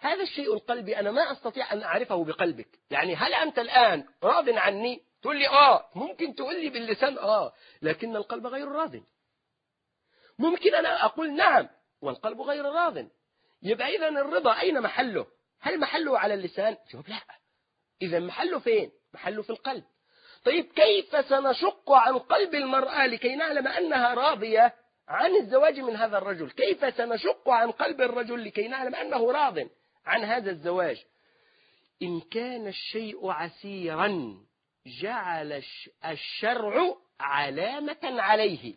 هذا الشيء القلبي أنا ما أستطيع أن أعرفه بقلبك. يعني هل أنت الآن راض عني؟ تقول لي آه ممكن تقول لي باللسان آه لكن القلب غير راض. ممكن أنا أقول نعم والقلب غير راض. يبقى إذا الرضا أين محله؟ هل محله على اللسان؟ جواب لا. إذا محله فين؟ محله في القلب. طيب كيف سنشق عن قلب المرأة لكي نعلم أنها راضية عن الزواج من هذا الرجل؟ كيف سنشق عن قلب الرجل لكي نعلم أنه راض عن هذا الزواج؟ إن كان الشيء عسيرا جعل الشرع علامة عليه.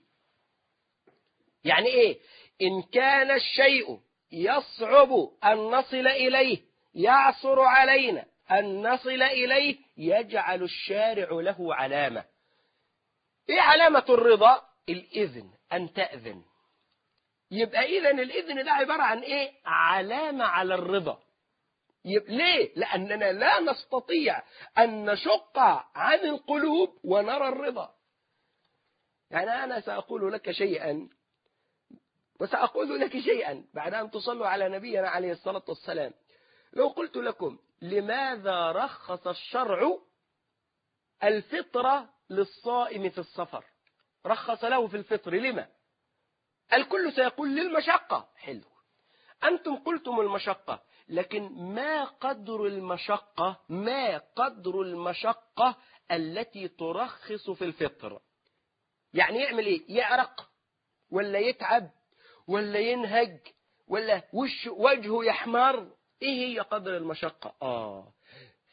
يعني إيه؟ إن كان الشيء يصعب أن نصل إليه يعصر علينا أن نصل إليه يجعل الشارع له علامة. إيه علامة الرضا؟ الإذن أن تأذن. يبقى إذن الإذن ده عبارة عن إيه؟ علامة على الرضا. ليه؟ لأننا لا نستطيع أن نشق عن القلوب ونرى الرضا. يعني أنا سأقول لك شيئا وسأقول لك شيئا بعد أن تصلوا على نبينا عليه الصلاة والسلام. لو قلت لكم لماذا رخص الشرع الفطرة للصائم في السفر؟ رخص له في الفطر لما؟ الكل سيقول للمشقة. حلو. أنتم قلتم المشقة لكن ما قدر المشقة ما قدر المشقة التي ترخص في الفطر؟ يعني يعمل إيه؟ يعرق ولا يتعب ولا ينهج ولا وجهه يحمر؟ إيه هي قدر المشقة؟ آه.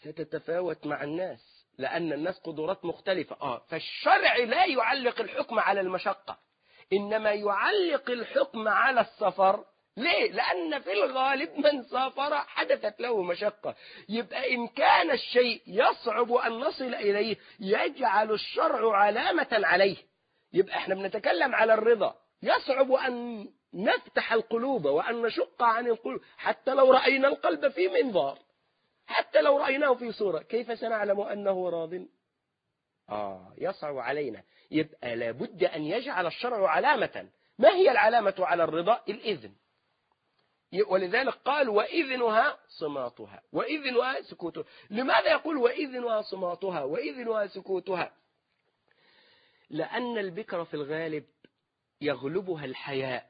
ستتفاوت مع الناس لأن الناس قدرات مختلفة. آه. فالشرع لا يعلق الحكم على المشقة إنما يعلق الحكم على السفر. ليه؟ لأن في الغالب من سافر حدثت له مشقة. يبقى إن كان الشيء يصعب أن نصل إليه يجعل الشرع علامة عليه. يبقى إحنا بنتكلم على الرضا. يصعب أن نفتح القلوب وأن نشق عن القلوب. حتى لو رأينا القلب في منظار حتى لو رأيناه في صورة كيف سنعلم أنه راض؟ آه يصعب علينا. يبقى لابد أن يجعل الشرع علامة. ما هي العلامة على الرضا؟ الإذن. ولذلك قال وإذنها صماتها. وإذنها سكوتها. لماذا يقول وإذنها صماتها؟ وإذنها سكوتها؟ لأن البكر في الغالب يغلبها الحياء.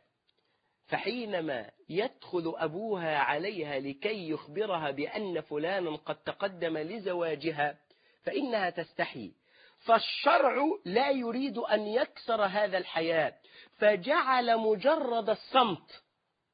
فحينما يدخل أبوها عليها لكي يخبرها بأن فلانا قد تقدم لزواجها فإنها تستحي. فالشرع لا يريد أن يكسر هذا الحياء فجعل مجرد الصمت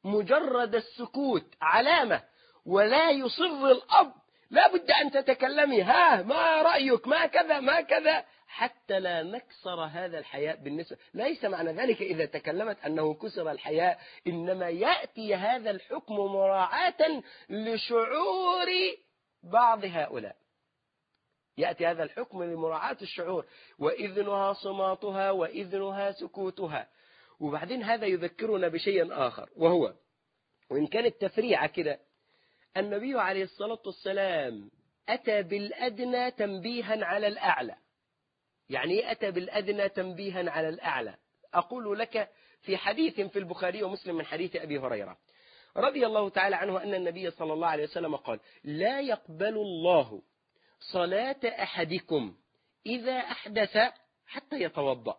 مجرد السكوت علامة ولا يصر الأب. لا بد أن تتكلمي ها ما رأيك؟ ما كذا ما كذا. حتى لا نكسر هذا الحياء بالنسبة ليس معنى ذلك إذا تكلمت أنه كسر الحياء إنما يأتي هذا الحكم مراعاة لشعور بعض هؤلاء. يأتي هذا الحكم لمراعاة الشعور وإذنها صماتها وإذنها سكوتها. وبعدين هذا يذكرنا بشيء آخر وهو وإن كانت تفريعة كده النبي عليه الصلاة والسلام أتى بالأدنى تنبيها على الأعلى. يعني أتى بالأدنى تنبيها على الأعلى. أقول لك في حديث في البخاري ومسلم من حديث أبي هريرة. رضي الله تعالى عنه أن النبي صلى الله عليه وسلم قال لا يقبل الله صلاة أحدكم إذا أحدث حتى يتوضأ.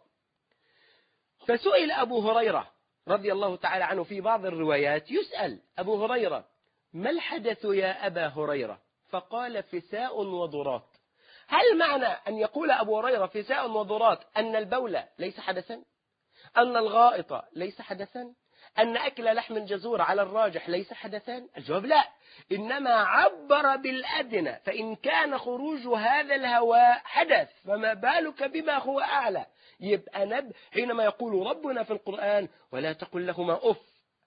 فسئل أبو هريرة رضي الله تعالى عنه في بعض الروايات يسأل أبو هريرة ما الحدث يا أبا هريرة؟ فقال فساء وضرات هل معنى أن يقول أبو هريرة فساء وضرات أن البول ليس حدثا؟ أن الغائط ليس حدثا؟ أن أكل لحم الجزور على الراجح ليس حدثا؟ الجواب لا. إنما عبر بالأدنى فإن كان خروج هذا الهواء حدث فما بالك بما هو أعلى؟ يبقى نب حينما يقول ربنا في القرآن ولا تقل لهما أف.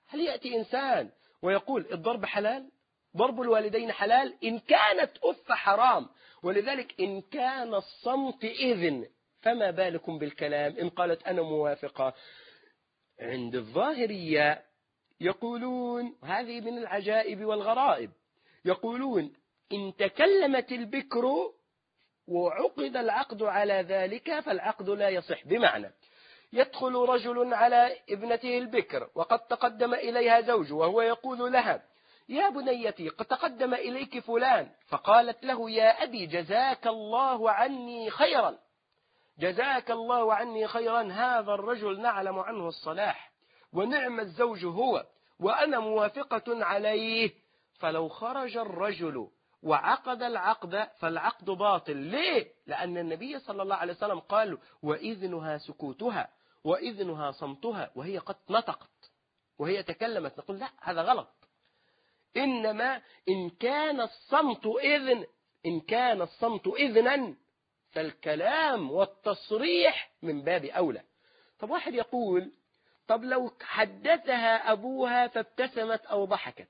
هل يأتي إنسان ويقول الضرب حلال؟ ضرب الوالدين حلال؟ إن كانت أف حرام ولذلك إن كان الصمت إذن فما بالكم بالكلام؟ إن قالت أنا موافقة. عند الظاهرية يقولون هذه من العجائب والغرائب. يقولون إن تكلمت البكر وعقد العقد على ذلك فالعقد لا يصح. بمعنى يدخل رجل على ابنته البكر وقد تقدم إليها زوج وهو يقول لها يا بنيتي قد تقدم إليك فلان. فقالت له يا أبي جزاك الله عني خيرا. جزاك الله عني خيرا هذا الرجل نعلم عنه الصلاح. ونعم الزوج هو وأنا موافقة عليه. فلو خرج الرجل وعقد العقد فالعقد باطل. ليه؟ لأن النبي صلى الله عليه وسلم قال وإذنها سكوتها وإذنها صمتها وهي قد نطقت وهي تكلمت. نقول لا هذا غلط. إنما إن كان الصمت إذن إن كان الصمت إذنا فالكلام والتصريح من باب أولى. طب واحد يقول طب لو حدثها أبوها فابتسمت أو ضحكت.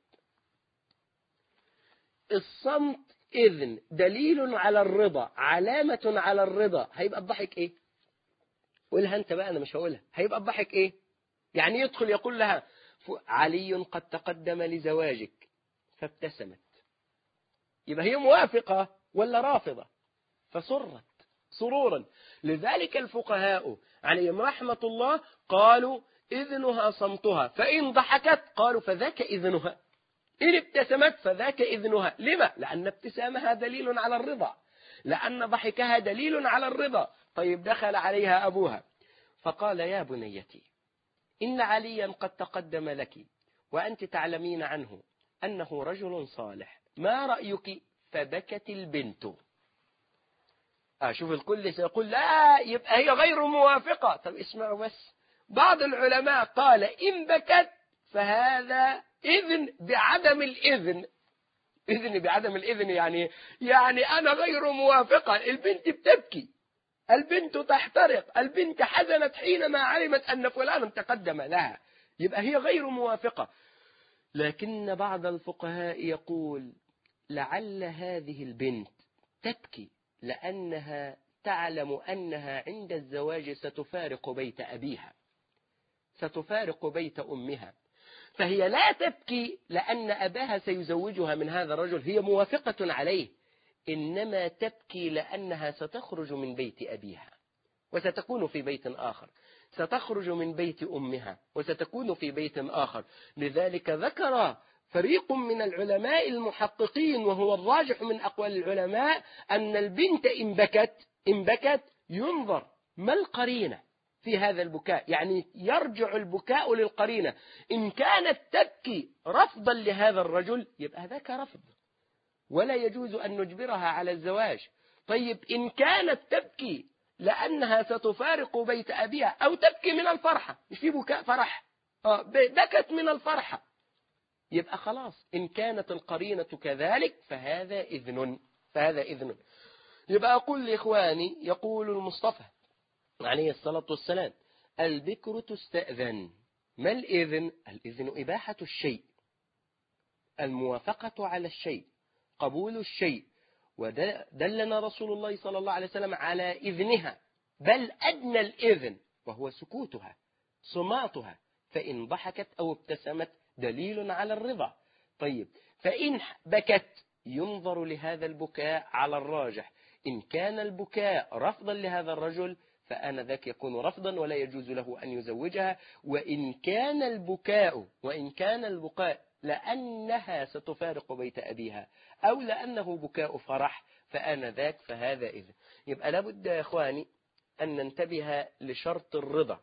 الصمت إذن دليل على الرضا علامة على الرضا. هيبقى الضحك إيه؟ قولها أنت بقى أنا مش هقولها. هيبقى الضحك إيه؟ يعني يدخل يقول لها علي قد تقدم لزواجك. فابتسمت. يبقى هي موافقة ولا رافضة؟ فسرت سرورا. لذلك الفقهاء عليهم رحمة الله قالوا إذنها صمتها. فإن ضحكت قالوا فذاك إذنها. إن ابتسمت فذاك إذنها. لما؟ لأن ابتسامها دليل على الرضا. لأن ضحكها دليل على الرضا. طيب دخل عليها أبوها. فقال يا بنيتي إن عليا قد تقدم لك وأنت تعلمين عنه. أنه رجل صالح. ما رأيك؟ فبكت البنت. أشوف الكل سيقول لا يبقى هي غير موافقة. طب اسمعوا بس. بعض العلماء قال إن بكت فهذا إذن بعدم الإذن. إذن بعدم الإذن يعني يعني أنا غير موافقة. البنت بتبكي. البنت تحترق. البنت حزنت حينما علمت أن فلانا تقدم لها. يبقى هي غير موافقة. لكن بعض الفقهاء يقول لعل هذه البنت تبكي لأنها تعلم أنها عند الزواج ستفارق بيت أبيها ستفارق بيت أمها. فهي لا تبكي لأن أباها سيزوجها من هذا الرجل هي موافقة عليه إنما تبكي لأنها ستخرج من بيت أبيها وستكون في بيت آخر. ستخرج من بيت أمها وستكون في بيت آخر. لذلك ذكر فريق من العلماء المحققين وهو الراجح من أقوال العلماء أن البنت إن بكت إن بكت ينظر ما القرينة في هذا البكاء؟ يعني يرجع البكاء للقرينة. إن كانت تبكي رفضا لهذا الرجل يبقى ذاك رفض. ولا يجوز أن نجبرها على الزواج. طيب إن كانت تبكي لأنها ستفارق بيت أبيها أو تبكي من الفرحة. مش في بكاء فرح. آه بكت من الفرحة. يبقى خلاص إن كانت القرينة كذلك فهذا إذن. فهذا إذن. يبقى أقول لإخواني يقول المصطفى عليه الصلاة والسلام البكر تستأذن. ما الإذن؟ الإذن إباحة الشيء. الموافقة على الشيء. قبول الشيء. ودلنا رسول الله صلى الله عليه وسلم على إذنها. بل أدنى الإذن وهو سكوتها صماتها. فإن ضحكت أو ابتسمت دليل على الرضا. طيب فإن بكت ينظر لهذا البكاء على الراجح. إن كان البكاء رفضا لهذا الرجل فأنا ذاك يكون رفضا ولا يجوز له أن يزوجها. وإن كان البكاء وإن كان البكاء لأنها ستفارق بيت أبيها أو لأنه بكاء فرح فأنا ذاك فهذا إذن. يبقى لابد يا إخواني أن ننتبه لشرط الرضا.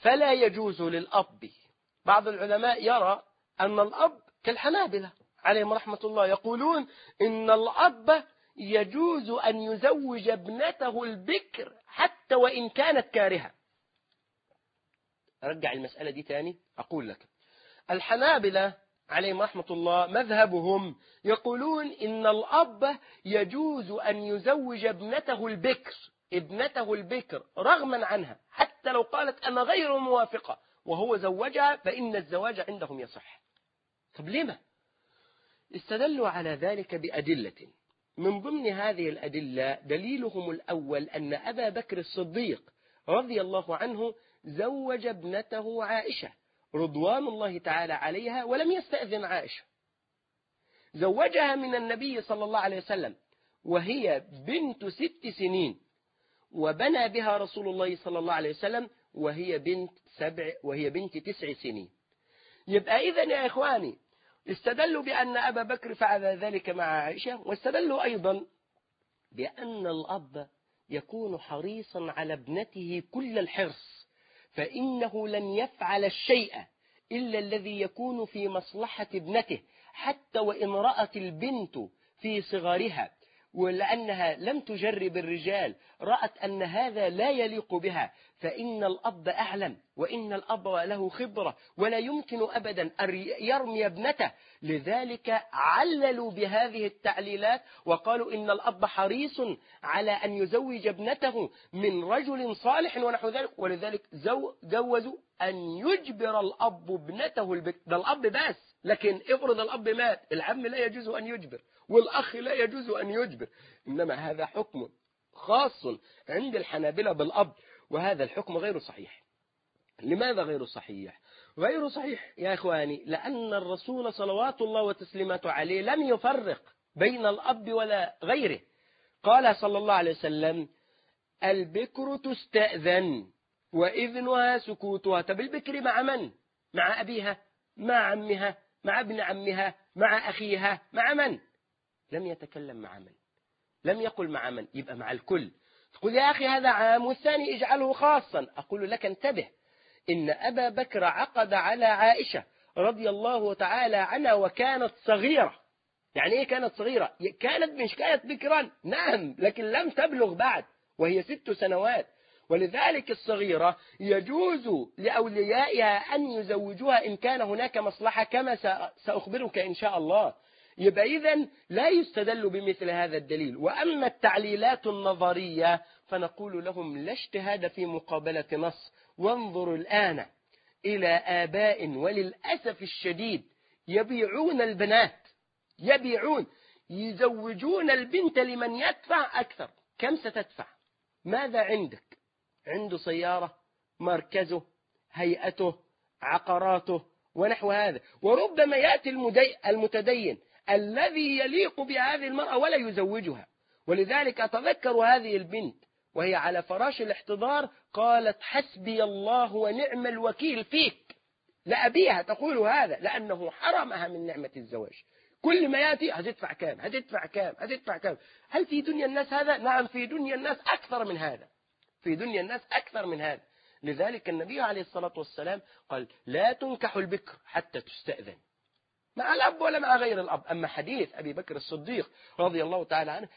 فلا يجوز للأب بعض العلماء يرى أن الأب كالحنابلة عليهم رحمة الله يقولون إن الأب يجوز أن يزوج ابنته البكر حتى وإن كانت كارهة. أرجع المسألة دي تاني أقول لك. الحنابلة عليهم رحمة الله مذهبهم يقولون إن الأب يجوز أن يزوج ابنته البكر ابنته البكر رغما عنها حتى لو قالت أنا غير موافقة وهو زوجها فإن الزواج عندهم يصح. طب لما استدلوا على ذلك بأدلة. من ضمن هذه الأدلة دليلهم الأول أن أبا بكر الصديق رضي الله عنه زوج ابنته عائشة. رضوان الله تعالى عليها ولم يستأذن عائشة. زوجها من النبي صلى الله عليه وسلم وهي بنت ست سنين وبنى بها رسول الله صلى الله عليه وسلم وهي بنت سبع وهي بنت تسع سنين. يبقى إذا يا إخواني استدلوا بأن أبا بكر فعل ذلك مع عائشة واستدلوا أيضا بأن الأب يكون حريصا على ابنته كل الحرص. فإنه لن يفعل الشيء إلا الذي يكون في مصلحة ابنته حتى وإن رأت البنت في صغرها. ولأنها لم تجرب الرجال رأت أن هذا لا يليق بها فإن الأب أعلم وإن الأب له خبرة ولا يمكن أبدا أن يرمي ابنته. لذلك عللوا بهذه التعليلات وقالوا إن الأب حريص على أن يزوج ابنته من رجل صالح ونحو ذلك ولذلك زو جوزوا أن يجبر الأب ابنته البكر ده الأب بس لكن افرض الأب مات العم لا يجوز أن يجبر والأخ لا يجوز أن يجبر. إنما هذا حكم خاص عند الحنابلة بالأب وهذا الحكم غير صحيح. لماذا غير صحيح؟ غير صحيح يا إخواني لأن الرسول صلوات الله وتسليماته عليه لم يفرق بين الأب ولا غيره. قال صلى الله عليه وسلم البكر تستأذن. وإذنها سكوتها. طب البكر مع من؟ مع أبيها مع عمها مع ابن عمها مع أخيها مع من؟ لم يتكلم مع من؟ لم يقل مع من؟ يبقى مع الكل. تقول يا أخي هذا عام والثاني اجعله خاصا. أقول لك انتبه. إن أبا بكر عقد على عائشة رضي الله تعالى عنها وكانت صغيرة. يعني إيه كانت صغيرة؟ كانت مش كانت بكرا. نعم لكن لم تبلغ بعد. وهي ست سنوات. ولذلك الصغيرة يجوز لأوليائها أن يزوجوها إن كان هناك مصلحة كما سأخبرك إن شاء الله. يبقى إذا لا يستدل بمثل هذا الدليل. وأما التعليلات النظرية فنقول لهم لا اجتهاد في مقابلة نص. وانظروا الآن إلى آباء وللأسف الشديد يبيعون البنات. يبيعون. يزوجون البنت لمن يدفع أكثر. كم ستدفع؟ ماذا عندك؟ عنده سيارة مركزه هيئته عقاراته ونحو هذا. وربما يأتي المتدين الذي يليق بهذه المرأة ولا يزوجها. ولذلك أتذكر هذه البنت وهي على فراش الاحتضار قالت حسبي الله ونعم الوكيل فيك. لأبيها تقول هذا لأنه حرمها من نعمة الزواج. كل ما يأتي هتدفع كام؟ هتدفع كام؟ هتدفع كام؟ هل في دنيا الناس هذا؟ نعم في دنيا الناس أكثر من هذا. في دنيا الناس أكثر من هذا. لذلك النبي عليه الصلاة والسلام قال لا تنكح البكر حتى تستأذن. مع الأب ولا مع غير الأب. أما حديث أبي بكر الصديق رضي الله تعالى عنه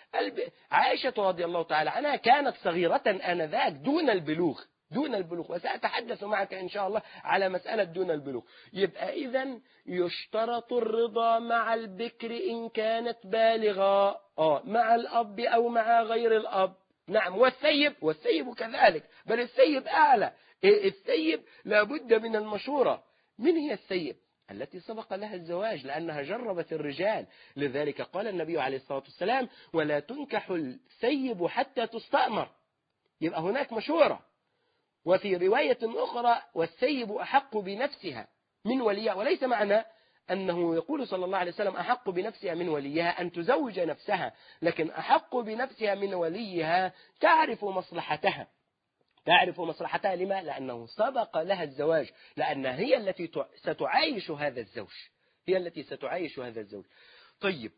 عائشة رضي الله تعالى عنها كانت صغيرة آنذاك دون البلوغ دون البلوغ. وسأتحدث معك إن شاء الله على مسألة دون البلوغ. يبقى إذا يشترط الرضا مع البكر إن كانت بالغة. آه مع الأب أو مع غير الأب. نعم والثيب والثيب كذلك بل الثيب أعلى الثيب لابد من المشورة. من هي الثيب التي سبق لها الزواج لأنها جربت الرجال. لذلك قال النبي عليه الصلاة والسلام ولا تنكح الثيب حتى تستأمر. يبقى هناك مشورة. وفي رواية أخرى والثيب أحق بنفسها من وليها. وليس معنى أنه يقول صلى الله عليه وسلم أحق بنفسها من وليها أن تزوج نفسها لكن أحق بنفسها من وليها تعرف مصلحتها. تعرف مصلحتها لما؟ لأنه سبق لها الزواج لأنها هي التي ستعايش هذا الزوج. هي التي ستعايش هذا الزوج. طيب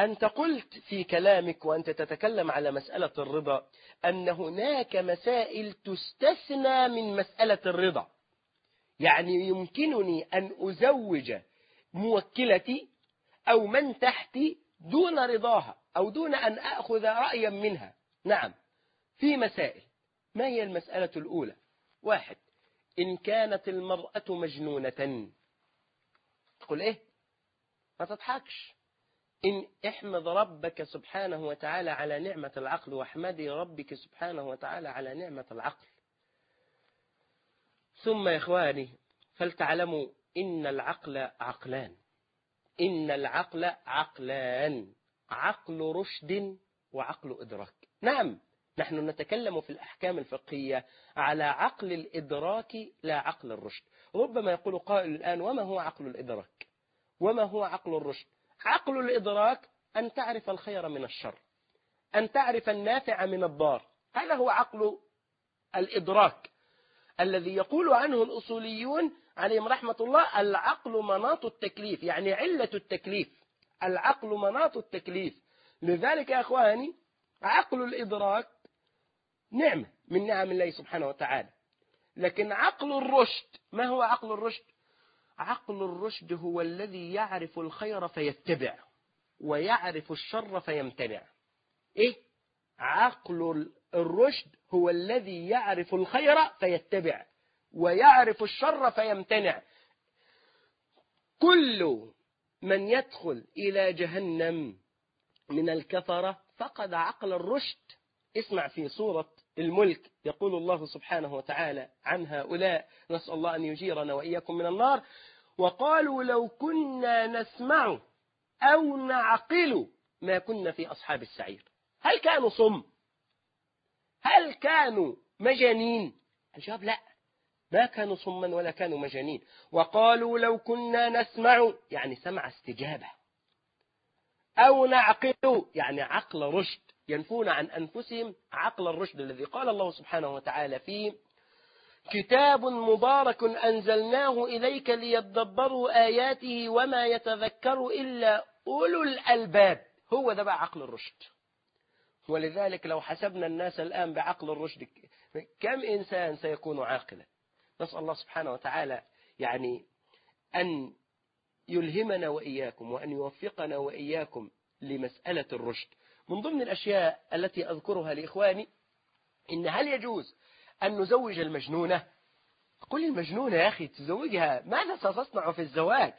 أنت قلت في كلامك وأنت تتكلم على مسألة الرضا أن هناك مسائل تستثنى من مسألة الرضا. يعني يمكنني أن أزوج موكلتي أو من تحتي دون رضاها أو دون أن أخذ رأيا منها. نعم في مسائل. ما هي المسألة الأولى؟ واحد إن كانت المرأة مجنونة. تقول إيه؟ ما تضحكش. إن احمد ربك سبحانه وتعالى على نعمة العقل واحمدي ربك سبحانه وتعالى على نعمة العقل. ثم يا إخواني فلتعلموا إن العقل عقلان. إن العقل عقلان. عقل رشد وعقل إدراك. نعم نحن نتكلم في الأحكام الفقهية على عقل الإدراك لا عقل الرشد. ربما يقول قائل الآن وما هو عقل الإدراك؟ وما هو عقل الرشد؟ عقل الإدراك أن تعرف الخير من الشر أن تعرف النافع من الضار. هذا هو عقل الإدراك. الذي يقول عنه الأصوليون عليهم رحمة الله العقل مناط التكليف يعني علة التكليف العقل مناط التكليف. لذلك يا أخواني عقل الإدراك نعمة من نعم الله سبحانه وتعالى. لكن عقل الرشد ما هو عقل الرشد؟ عقل الرشد هو الذي يعرف الخير فيتبع ويعرف الشر فيمتنع. إيه؟ عقل الرشد هو الذي يعرف الخير فيتبع ويعرف الشر فيمتنع. كل من يدخل إلى جهنم من الكفرة فقد عقل الرشد. اسمع في سورة الملك يقول الله سبحانه وتعالى عن هؤلاء نسأل الله أن يجيرنا وإياكم من النار. وقالوا لو كنا نسمع أو نعقل ما كنا في أصحاب السعير. هل كانوا صم؟ هل كانوا مجانين؟ الجواب لا. ما كانوا صما ولا كانوا مجانين. وقالوا لو كنا نسمع يعني سمع استجابة. أو نعقل يعني عقل رشد. ينفون عن أنفسهم عقل الرشد الذي قال الله سبحانه وتعالى فيه. كتاب مبارك أنزلناه إليك ليدبروا آياته وما يتذكر إلا أولو الألباب. هو ده بقى عقل الرشد. ولذلك لو حسبنا الناس الآن بعقل الرشد كم إنسان سيكون عاقلا؟ نسأل الله سبحانه وتعالى يعني أن يلهمنا وإياكم وأن يوفقنا وإياكم لمسألة الرشد. من ضمن الأشياء التي أذكرها لإخواني إن هل يجوز أن نزوج المجنونة؟ قل المجنونة يا أخي تزوجها ماذا ستصنع في الزواج؟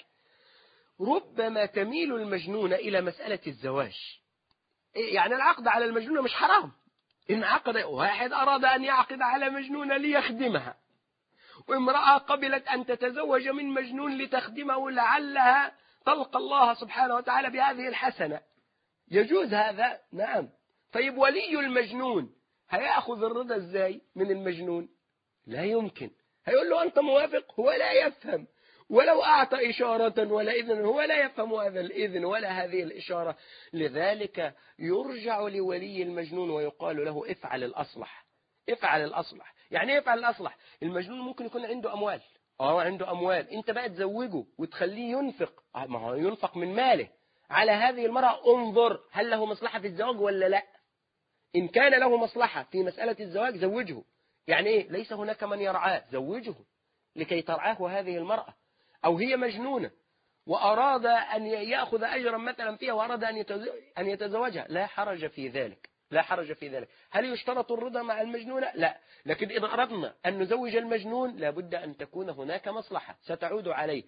ربما تميل المجنونة إلى مسألة الزواج. يعني العقد على المجنونة مش حرام. إن عقد واحد أراد أن يعقد على مجنونة ليخدمها. وامرأة قبلت أن تتزوج من مجنون لتخدمه لعلها تلقى الله سبحانه وتعالى بهذه الحسنة. يجوز هذا؟ نعم. طيب ولي المجنون هيأخذ الرضا إزاي من المجنون؟ لا يمكن. هيقول له أنت موافق؟ هو لا يفهم. ولو أعطى إشارة ولا إذن هو لا يفهم هذا الإذن ولا هذه الإشارة. لذلك يرجع لولي المجنون ويقال له افعل الأصلح افعل الأصلح. يعني إيه افعل الأصلح؟ المجنون ممكن يكون عنده أموال. آه عنده أموال. أنت بقى تزوجه وتخليه ينفق. ما هو ينفق من ماله. على هذه المرأة انظر هل له مصلحة في الزواج ولا لا؟ إن كان له مصلحة في مسألة الزواج زوجه. يعني إيه؟ ليس هناك من يرعاه زوجه. لكي ترعاه هذه المرأة. أو هي مجنونة وأراد أن يأخذ أجرا مثلا فيها وأراد أن يتزوجها. لا حرج في ذلك. لا حرج في ذلك. هل يشترط الرضا مع المجنونة؟ لا. لكن إذا أردنا أن نزوج المجنون لابد أن تكون هناك مصلحة ستعود عليه.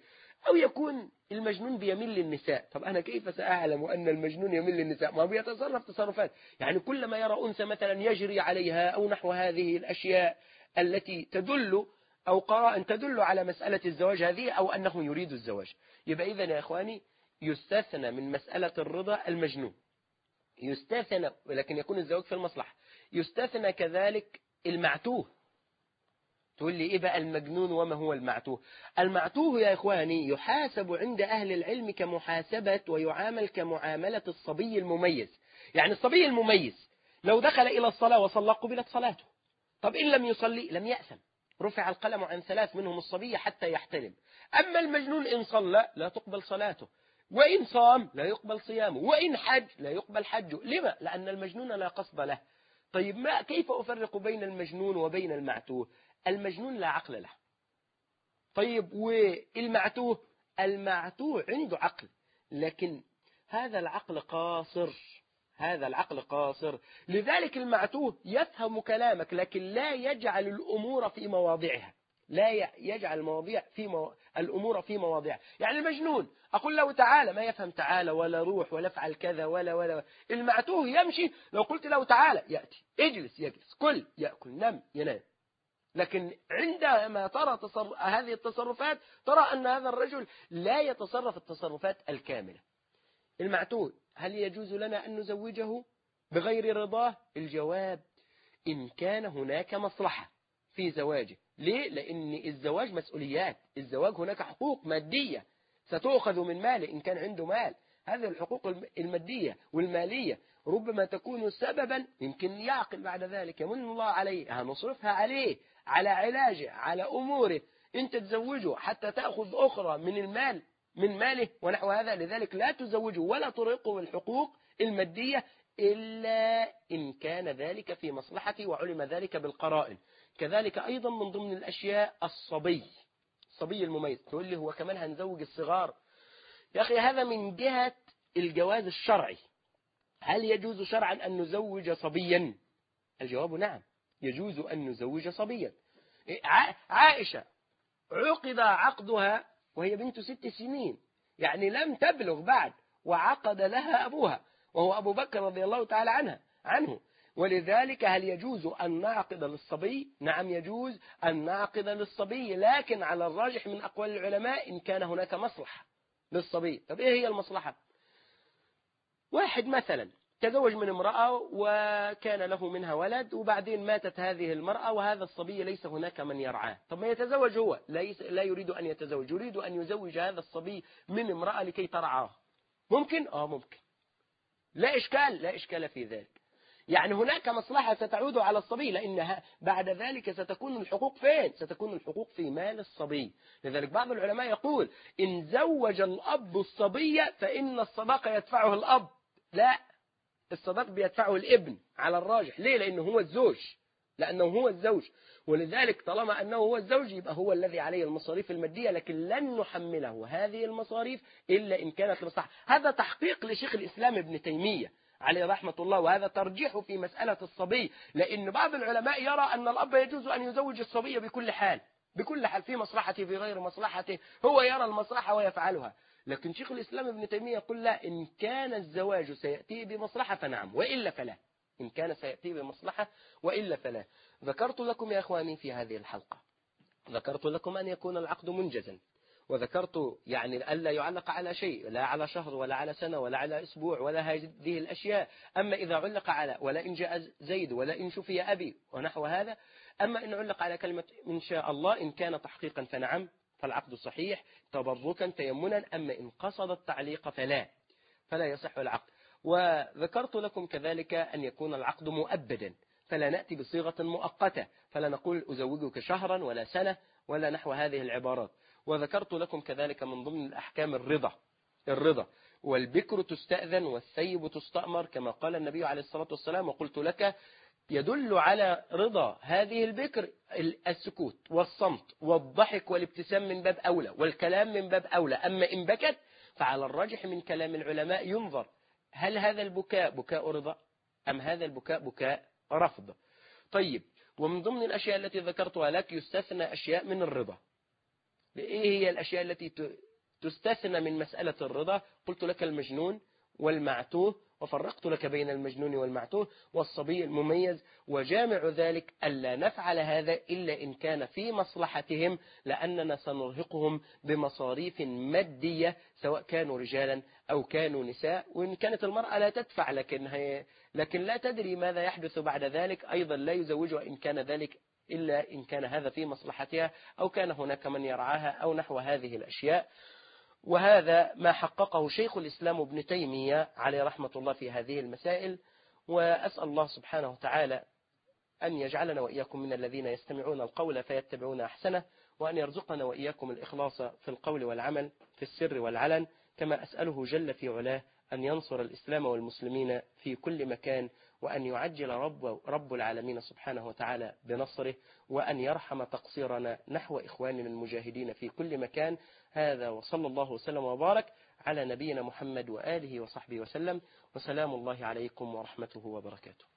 أو يكون المجنون بيميل للنساء. طب أنا كيف سأعلم أن المجنون يميل للنساء؟ ما بيتصرف تصرفات. يعني كلما يرى أنثى مثلا يجري عليها أو نحو هذه الأشياء التي تدل أو قراء تدل على مسألة الزواج هذه أو أنه يريد الزواج. يبقى إذن يا إخواني يستثنى من مسألة الرضا المجنون. يستثنى ولكن يكون الزواج في المصلحة. يستثنى كذلك المعتوه. تقول لي إيه بقى المجنون وما هو المعتوه؟ المعتوه يا إخواني يحاسب عند أهل العلم كمحاسبة ويعامل كمعاملة الصبي المميز. يعني الصبي المميز لو دخل إلى الصلاة وصلى قبلت صلاته. طب إن لم يصلي لم يأثم. رفع القلم عن ثلاث منهم الصبي حتى يحتلم أما المجنون إن صلى لا تقبل صلاته. وإن صام لا يقبل صيامه. وإن حج لا يقبل حجه. لما؟ لأن المجنون لا قصد له. طيب ما كيف أفرق بين المجنون وبين المعتوه؟ المجنون لا عقل له. طيب والمعتوه؟ المعتوه عنده عقل. لكن هذا العقل قاصر. هذا العقل قاصر. لذلك المعتوه يفهم كلامك لكن لا يجعل الأمور في مواضعها. لا يجعل المواضيع في مو... الأمور في مواضعها. يعني المجنون أقول له تعالى ما يفهم تعالى ولا روح ولا أفعل كذا ولا ولا المعتوه يمشي لو قلت له تعالى يأتي. اجلس يجلس. كل يأكل نم ينام. لكن عندما ترى تصر... هذه التصرفات ترى أن هذا الرجل لا يتصرف التصرفات الكاملة. المعتوه هل يجوز لنا أن نزوجه؟ بغير رضاه. الجواب إن كان هناك مصلحة في زواجه. ليه؟ لأن الزواج مسؤوليات. الزواج هناك حقوق مادية. ستؤخذ من ماله إن كان عنده مال. هذه الحقوق المادية والمالية. ربما تكون سببا يمكن يعقل بعد ذلك يمن الله عليه. هنصرفها عليه على علاجه على أموره. أنت تزوجه حتى تأخذ أخرى من المال من ماله ونحو هذا. لذلك لا تزوجه ولا ترهقه الحقوق المادية إلا إن كان ذلك في مصلحته وعلم ذلك بالقرائن. كذلك أيضا من ضمن الأشياء الصبي الصبي المميز. تقول لي هو كمان هنزوج الصغار. يا أخي هذا من جهة الجواز الشرعي. هل يجوز شرعا أن نزوج صبيا؟ الجواب نعم يجوز أن نزوج صبيا. عائشة عقد عقدها وهي بنت ست سنين. يعني لم تبلغ بعد وعقد لها أبوها وهو أبو بكر رضي الله تعالى عنها عنه. ولذلك هل يجوز أن نعقد للصبي؟ نعم يجوز أن نعقد للصبي لكن على الراجح من أقوال العلماء إن كان هناك مصلحة للصبي. طب إيه هي المصلحة؟ واحد مثلا تزوج من امرأة وكان له منها ولد وبعدين ماتت هذه المرأة وهذا الصبي ليس هناك من يرعاه. طب ما يتزوج هو ليس لا يريد أن يتزوج. يريد أن يزوج هذا الصبي من امرأة لكي ترعاه. ممكن؟ آه ممكن. لا إشكال لا إشكال في ذلك. يعني هناك مصلحة ستعود على الصبي لأنها بعد ذلك ستكون الحقوق فين؟ ستكون الحقوق في مال الصبي. لذلك بعض العلماء يقول إن زوج الأب الصبي فإن الصداق يدفعه الأب. لا. الصداق بيدفعه الابن على الراجح. ليه؟ لأنه هو الزوج. لأنه هو الزوج. ولذلك طالما أنه هو الزوج يبقى هو الذي عليه المصاريف المادية لكن لن نحمله هذه المصاريف إلا إن كانت لمصلحة هذا تحقيق لشيخ الإسلام ابن تيمية عليه رحمة الله وهذا ترجيح في مسألة الصبي. لأن بعض العلماء يرى أن الأب يجوز أن يزوج الصبي بكل حال بكل حال في مصلحته في غير مصلحته. هو يرى المصلحة ويفعلها. لكن شيخ الإسلام ابن تيمية يقول لا إن كان الزواج سيأتي بمصلحة فنعم وإلا فلا. إن كان سيأتي بمصلحة وإلا فلا. ذكرت لكم يا أخواني في هذه الحلقة ذكرت لكم أن يكون العقد منجزا وذكرت يعني ألا يعلق على شيء لا على شهر ولا على سنة ولا على أسبوع ولا هذه الأشياء. أما إذا علق على ولا إن جاء زيد ولا إن شفي أبي ونحو هذا. أما إن علق على كلمة إن شاء الله إن كان تحقيقا فنعم فالعقد صحيح تبركا تيمنا أما إن قصد التعليق فلا فلا يصح العقد. وذكرت لكم كذلك أن يكون العقد مؤبدا فلا نأتي بصيغة مؤقتة فلا نقول أزوجك شهرا ولا سنة ولا نحو هذه العبارات. وذكرت لكم كذلك من ضمن الأحكام الرضا الرضا. والبكر تستأذن والثيب تستأمر كما قال النبي عليه الصلاة والسلام وقلت لك يدل على رضا هذه البكر السكوت والصمت والضحك والابتسام من باب أولى والكلام من باب أولى. أما إن بكت فعلى الرجح من كلام العلماء ينظر. هل هذا البكاء بكاء رضا أم هذا البكاء بكاء رفض؟ طيب ومن ضمن الأشياء التي ذكرتها لك يستثنى أشياء من الرضا. إيه هي الأشياء التي تستثنى من مسألة الرضا؟ قلت لك المجنون والمعتوه وفرقت لك بين المجنون والمعتوه والصبي المميز وجامع ذلك ألا نفعل هذا إلا إن كان في مصلحتهم لأننا سنرهقهم بمصاريف مادية سواء كانوا رجالا أو كانوا نساء وإن كانت المرأة لا تدفع لكن, هي لكن لا تدري ماذا يحدث بعد ذلك أيضا لا يزوجها إن كان ذلك إلا إن كان هذا في مصلحتها أو كان هناك من يرعاها أو نحو هذه الأشياء. وهذا ما حققه شيخ الإسلام ابن تيمية عليه رحمة الله في هذه المسائل وأسأل الله سبحانه وتعالى أن يجعلنا وإياكم من الذين يستمعون القول فيتبعون أحسنه وأن يرزقنا وإياكم الإخلاص في القول والعمل في السر والعلن كما أسأله جل في علاه أن ينصر الإسلام والمسلمين في كل مكان وأن يعجل رب, رب العالمين سبحانه وتعالى بنصره وأن يرحم تقصيرنا نحو إخواننا المجاهدين في كل مكان. هذا وصلى الله وسلم وبارك على نبينا محمد وآله وصحبه وسلم. وسلام الله عليكم ورحمته وبركاته.